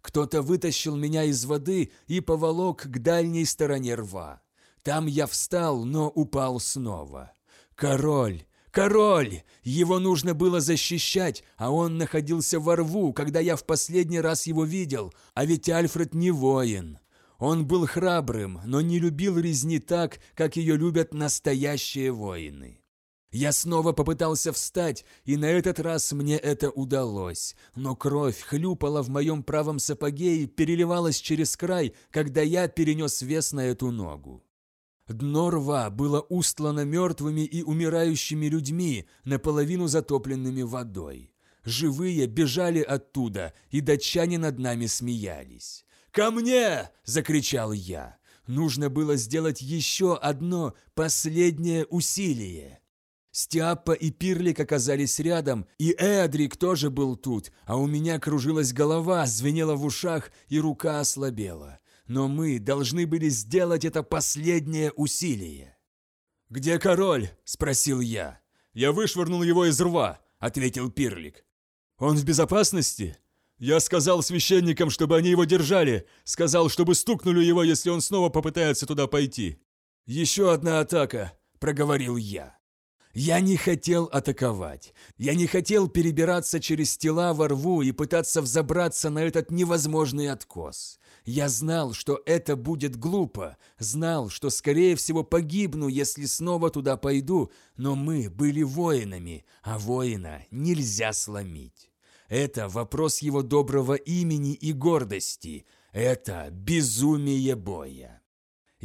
Кто-то вытащил меня из воды и поволок к дальней стороне рва. Там я встал, но упал снова. Король! Король! Его нужно было защищать, а он находился во рву, когда я в последний раз его видел, а ведь Альфред не воин. Он был храбрым, но не любил резни так, как ее любят настоящие воины. Я снова попытался встать, и на этот раз мне это удалось, но кровь хлюпала в моем правом сапоге и переливалась через край, когда я перенес вес на эту ногу. Дно рва было устлано мертвыми и умирающими людьми, наполовину затопленными водой. Живые бежали оттуда, и датчане над нами смеялись. «Ко мне!» – закричал я. Нужно было сделать еще одно последнее усилие. Стиаппа и Пирлик оказались рядом, и Эадрик тоже был тут, а у меня кружилась голова, звенела в ушах, и рука ослабела. Но мы должны были сделать это последнее усилие. «Где король?» – спросил я. «Я вышвырнул его из рва», – ответил Пирлик. «Он в безопасности?» «Я сказал священникам, чтобы они его держали. Сказал, чтобы стукнули его, если он снова попытается туда пойти». «Еще одна атака», – проговорил я. Я не хотел атаковать. Я не хотел перебираться через тела во рву и пытаться взобраться на этот невозможный откос. Я знал, что это будет глупо, знал, что, скорее всего, погибну, если снова туда пойду, но мы были воинами, а воина нельзя сломить. Это вопрос его доброго имени и гордости. Это безумие боя.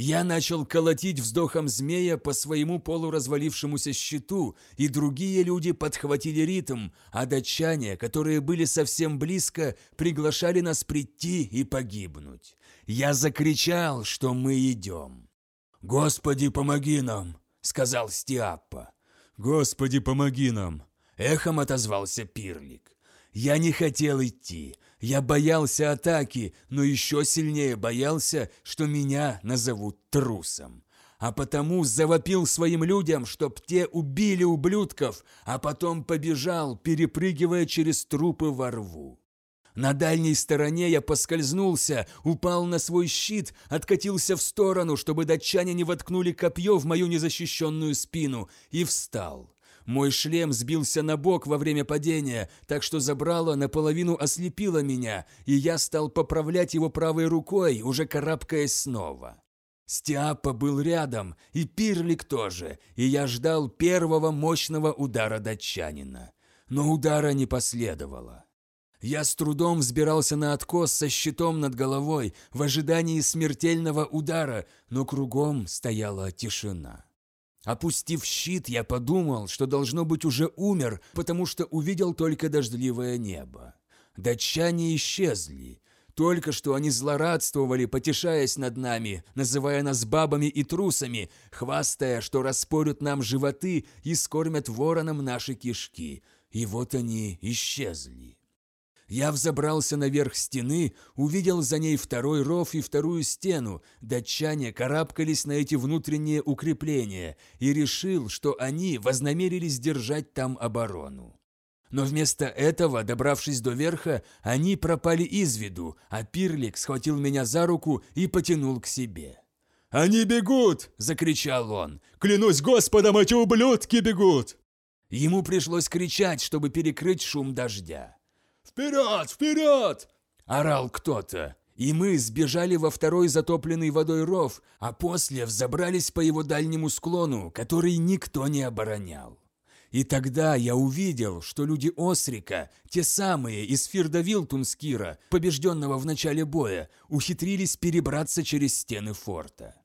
Я начал колотить вздохом змея по своему полуразвалившемуся щиту, и другие люди подхватили ритм, а датчане, которые были совсем близко, приглашали нас прийти и погибнуть. Я закричал, что мы идем. «Господи, помоги нам!» — сказал Стиаппа. «Господи, помоги нам!» — эхом отозвался Пирлик. Я не хотел идти. Я боялся атаки, но еще сильнее боялся, что меня назовут трусом. А потому завопил своим людям, чтоб те убили ублюдков, а потом побежал, перепрыгивая через трупы во рву. На дальней стороне я поскользнулся, упал на свой щит, откатился в сторону, чтобы датчане не воткнули копье в мою незащищенную спину, и встал. Мой шлем сбился на бок во время падения, так что забрало наполовину ослепило меня, и я стал поправлять его правой рукой, уже карабкаясь снова. Стиапа был рядом, и Пирлик тоже, и я ждал первого мощного удара датчанина. Но удара не последовало. Я с трудом взбирался на откос со щитом над головой в ожидании смертельного удара, но кругом стояла тишина. Опустив щит, я подумал, что должно быть уже умер, потому что увидел только дождливое небо. Датчане исчезли. Только что они злорадствовали, потешаясь над нами, называя нас бабами и трусами, хвастая, что распорют нам животы и скормят вороном наши кишки. И вот они исчезли. Я взобрался наверх стены, увидел за ней второй ров и вторую стену. Датчане карабкались на эти внутренние укрепления и решил, что они вознамерились держать там оборону. Но вместо этого, добравшись до верха, они пропали из виду, а Пирлик схватил меня за руку и потянул к себе. «Они бегут!» – закричал он. «Клянусь Господом, эти ублюдки бегут!» Ему пришлось кричать, чтобы перекрыть шум дождя. «Вперед! Вперед!» – орал кто-то. И мы сбежали во второй затопленный водой ров, а после взобрались по его дальнему склону, который никто не оборонял. И тогда я увидел, что люди Осрика, те самые из Фирда Вилтунскира, побежденного в начале боя, ухитрились перебраться через стены форта.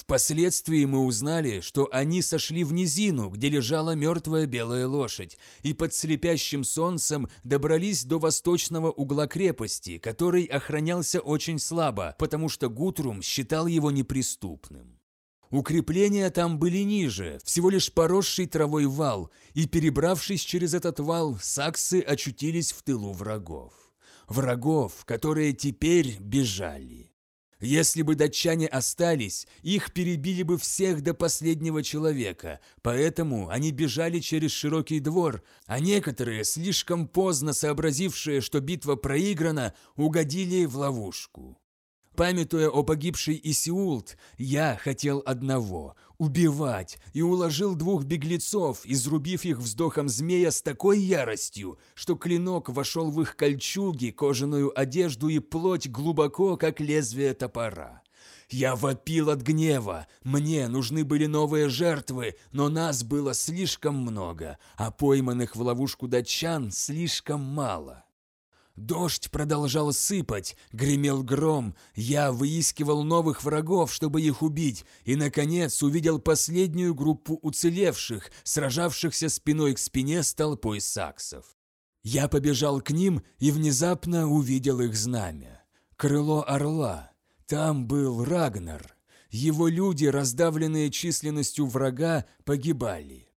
Впоследствии мы узнали, что они сошли в низину, где лежала мертвая белая лошадь, и под слепящим солнцем добрались до восточного угла крепости, который охранялся очень слабо, потому что Гутрум считал его неприступным. Укрепления там были ниже, всего лишь поросший травой вал, и, перебравшись через этот вал, саксы очутились в тылу врагов. Врагов, которые теперь бежали. Если бы датчане остались, их перебили бы всех до последнего человека, поэтому они бежали через широкий двор, а некоторые, слишком поздно сообразившие, что битва проиграна, угодили в ловушку. Памятуя о погибшей Исиулт, я хотел одного – убивать, и уложил двух беглецов, изрубив их вздохом змея с такой яростью, что клинок вошел в их кольчуги, кожаную одежду и плоть глубоко, как лезвие топора. Я вопил от гнева, мне нужны были новые жертвы, но нас было слишком много, а пойманных в ловушку датчан слишком мало. Дождь продолжал сыпать, гремел гром, я выискивал новых врагов, чтобы их убить, и, наконец, увидел последнюю группу уцелевших, сражавшихся спиной к спине с толпой саксов. Я побежал к ним и внезапно увидел их знамя. Крыло орла. Там был Рагнар. Его люди, раздавленные численностью врага, погибали.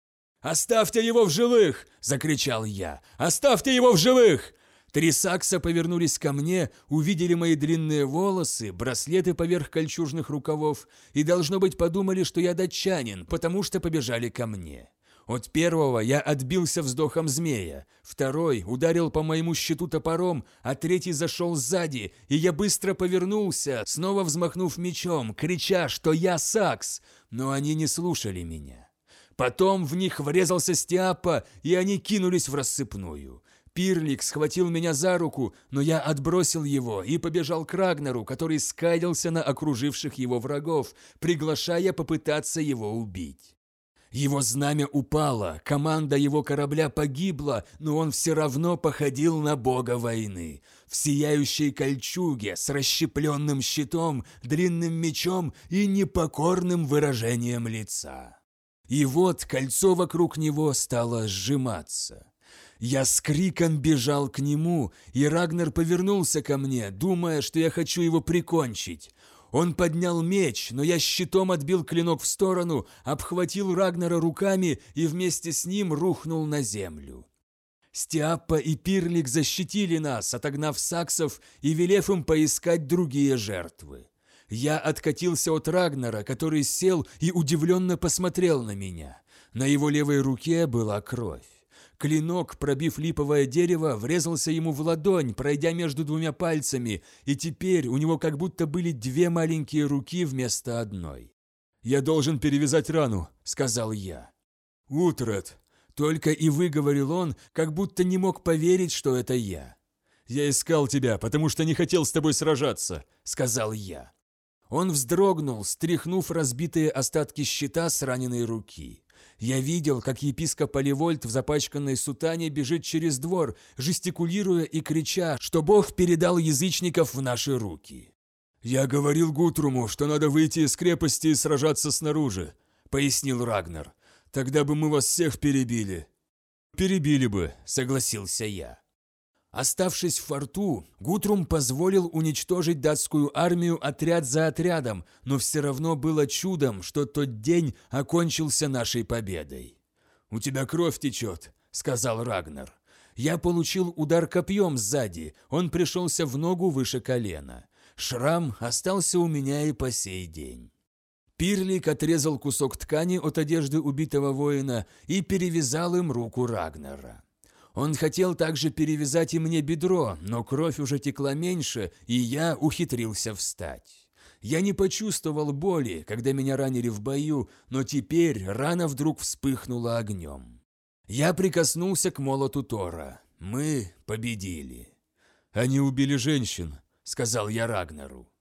«Оставьте его в живых!» – закричал я. «Оставьте его в живых!» Три сакса повернулись ко мне, увидели мои длинные волосы, браслеты поверх кольчужных рукавов и, должно быть, подумали, что я датчанин, потому что побежали ко мне. От первого я отбился вздохом змея, второй ударил по моему щиту топором, а третий зашел сзади, и я быстро повернулся, снова взмахнув мечом, крича, что я сакс, но они не слушали меня. Потом в них врезался Стиапа, и они кинулись в рассыпную. Пирлик схватил меня за руку, но я отбросил его и побежал к Рагнару, который скалился на окруживших его врагов, приглашая попытаться его убить. Его знамя упало, команда его корабля погибла, но он все равно походил на бога войны. В сияющей кольчуге, с расщепленным щитом, длинным мечом и непокорным выражением лица. И вот кольцо вокруг него стало сжиматься. Я с криком бежал к нему, и Рагнар повернулся ко мне, думая, что я хочу его прикончить. Он поднял меч, но я щитом отбил клинок в сторону, обхватил Рагнара руками и вместе с ним рухнул на землю. Стиаппа и Пирлик защитили нас, отогнав саксов и велев им поискать другие жертвы. Я откатился от Рагнара, который сел и удивленно посмотрел на меня. На его левой руке была кровь. Клинок, пробив липовое дерево, врезался ему в ладонь, пройдя между двумя пальцами, и теперь у него как будто были две маленькие руки вместо одной. «Я должен перевязать рану», — сказал я. «Утрат», — только и выговорил он, как будто не мог поверить, что это я. «Я искал тебя, потому что не хотел с тобой сражаться», — сказал я. Он вздрогнул, стряхнув разбитые остатки щита с раненой руки. Я видел, как епископ Поливольт в запачканной сутане бежит через двор, жестикулируя и крича, что Бог передал язычников в наши руки. «Я говорил Гутруму, что надо выйти из крепости и сражаться снаружи», — пояснил Рагнар. «Тогда бы мы вас всех перебили». «Перебили бы», — согласился я. Оставшись в форту, Гутрум позволил уничтожить датскую армию отряд за отрядом, но все равно было чудом, что тот день окончился нашей победой. «У тебя кровь течет», — сказал Рагнар. Я получил удар копьем сзади, он пришелся в ногу выше колена. Шрам остался у меня и по сей день. Пирлик отрезал кусок ткани от одежды убитого воина и перевязал им руку Рагнара. Он хотел также перевязать и мне бедро, но кровь уже текла меньше, и я ухитрился встать. Я не почувствовал боли, когда меня ранили в бою, но теперь рана вдруг вспыхнула огнем. Я прикоснулся к молоту Тора. Мы победили. «Они убили женщин», — сказал я Рагнару.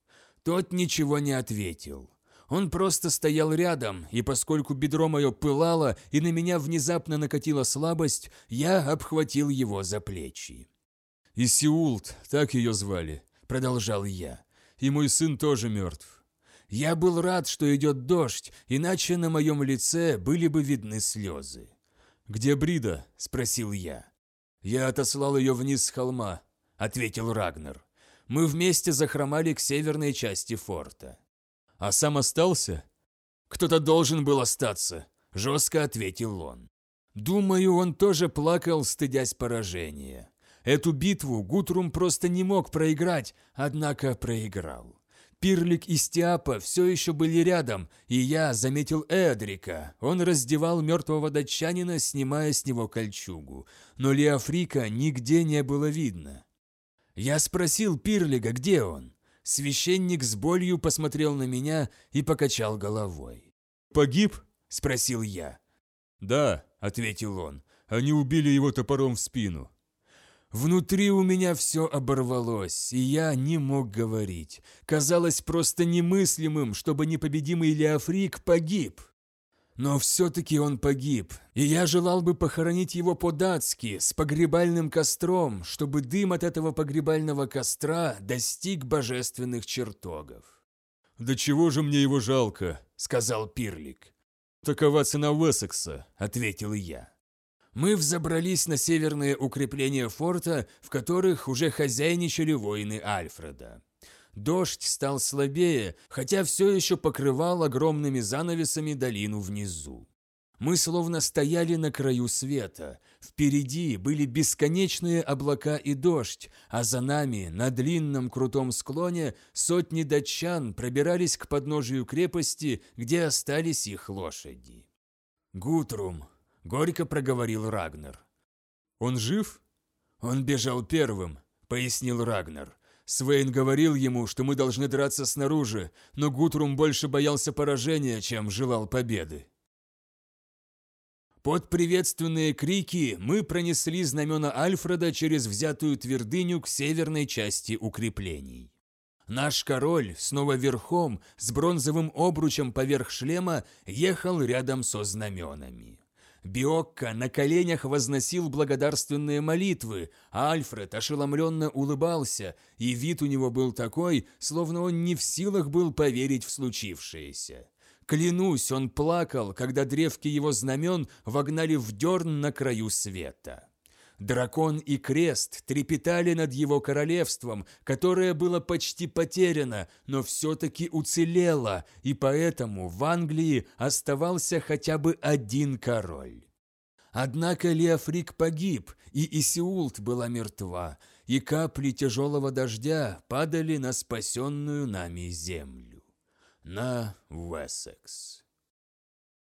Тот ничего не ответил. Он просто стоял рядом, и поскольку бедро мое пылало и на меня внезапно накатила слабость, я обхватил его за плечи. «Исиулт, так ее звали», — продолжал я, — «и мой сын тоже мертв». Я был рад, что идет дождь, иначе на моем лице были бы видны слезы. «Где Брида?» — спросил я. «Я отослал ее вниз с холма», — ответил Рагнер. «Мы вместе захромали к северной части форта. А сам остался? Кто-то должен был остаться, жестко ответил он. Думаю, он тоже плакал, стыдясь поражения. Эту битву Гутрум просто не мог проиграть, однако проиграл. Пирлик и Стиапа все еще были рядом, и я заметил Эдрика. Он раздевал мертвого датчанина, снимая с него кольчугу. Но Леофрика нигде не было видно. Я спросил Пирлига, где он. Священник с болью посмотрел на меня и покачал головой. «Погиб?» – спросил я. «Да», – ответил он, – «они убили его топором в спину». Внутри у меня все оборвалось, и я не мог говорить. Казалось просто немыслимым, чтобы непобедимый Леофрик погиб. Но все-таки он погиб, и я желал бы похоронить его по-датски, с погребальным костром, чтобы дым от этого погребального костра достиг божественных чертогов. «Да чего же мне его жалко?» – сказал Пирлик. «Такова цена Уэссекса», – ответил я. Мы взобрались на северные укрепления форта, в которых уже хозяйничали воины Альфреда. Дождь стал слабее, хотя все еще покрывал огромными занавесами долину внизу. Мы словно стояли на краю света. Впереди были бесконечные облака и дождь, а за нами, на длинном крутом склоне, сотни датчан пробирались к подножию крепости, где остались их лошади. «Гутрум», — горько проговорил Рагнар. «Он жив?» «Он бежал первым», — пояснил Рагнар. Свейн говорил ему, что мы должны драться снаружи, но Гутрум больше боялся поражения, чем желал победы. Под приветственные крики мы пронесли знамена Альфреда через взятую твердыню к северной части укреплений. Наш король, снова верхом, с бронзовым обручем поверх шлема, ехал рядом со знаменами. Биокка на коленях возносил благодарственные молитвы, а Альфред ошеломленно улыбался, и вид у него был такой, словно он не в силах был поверить в случившееся. Клянусь, он плакал, когда древки его знамен вогнали в дерн на краю света. Дракон и крест трепетали над его королевством, которое было почти потеряно, но все-таки уцелело, и поэтому в Англии оставался хотя бы один король. Однако Леофрик погиб, и Исиулт была мертва, и капли тяжелого дождя падали на спасенную нами землю на Уэссекс.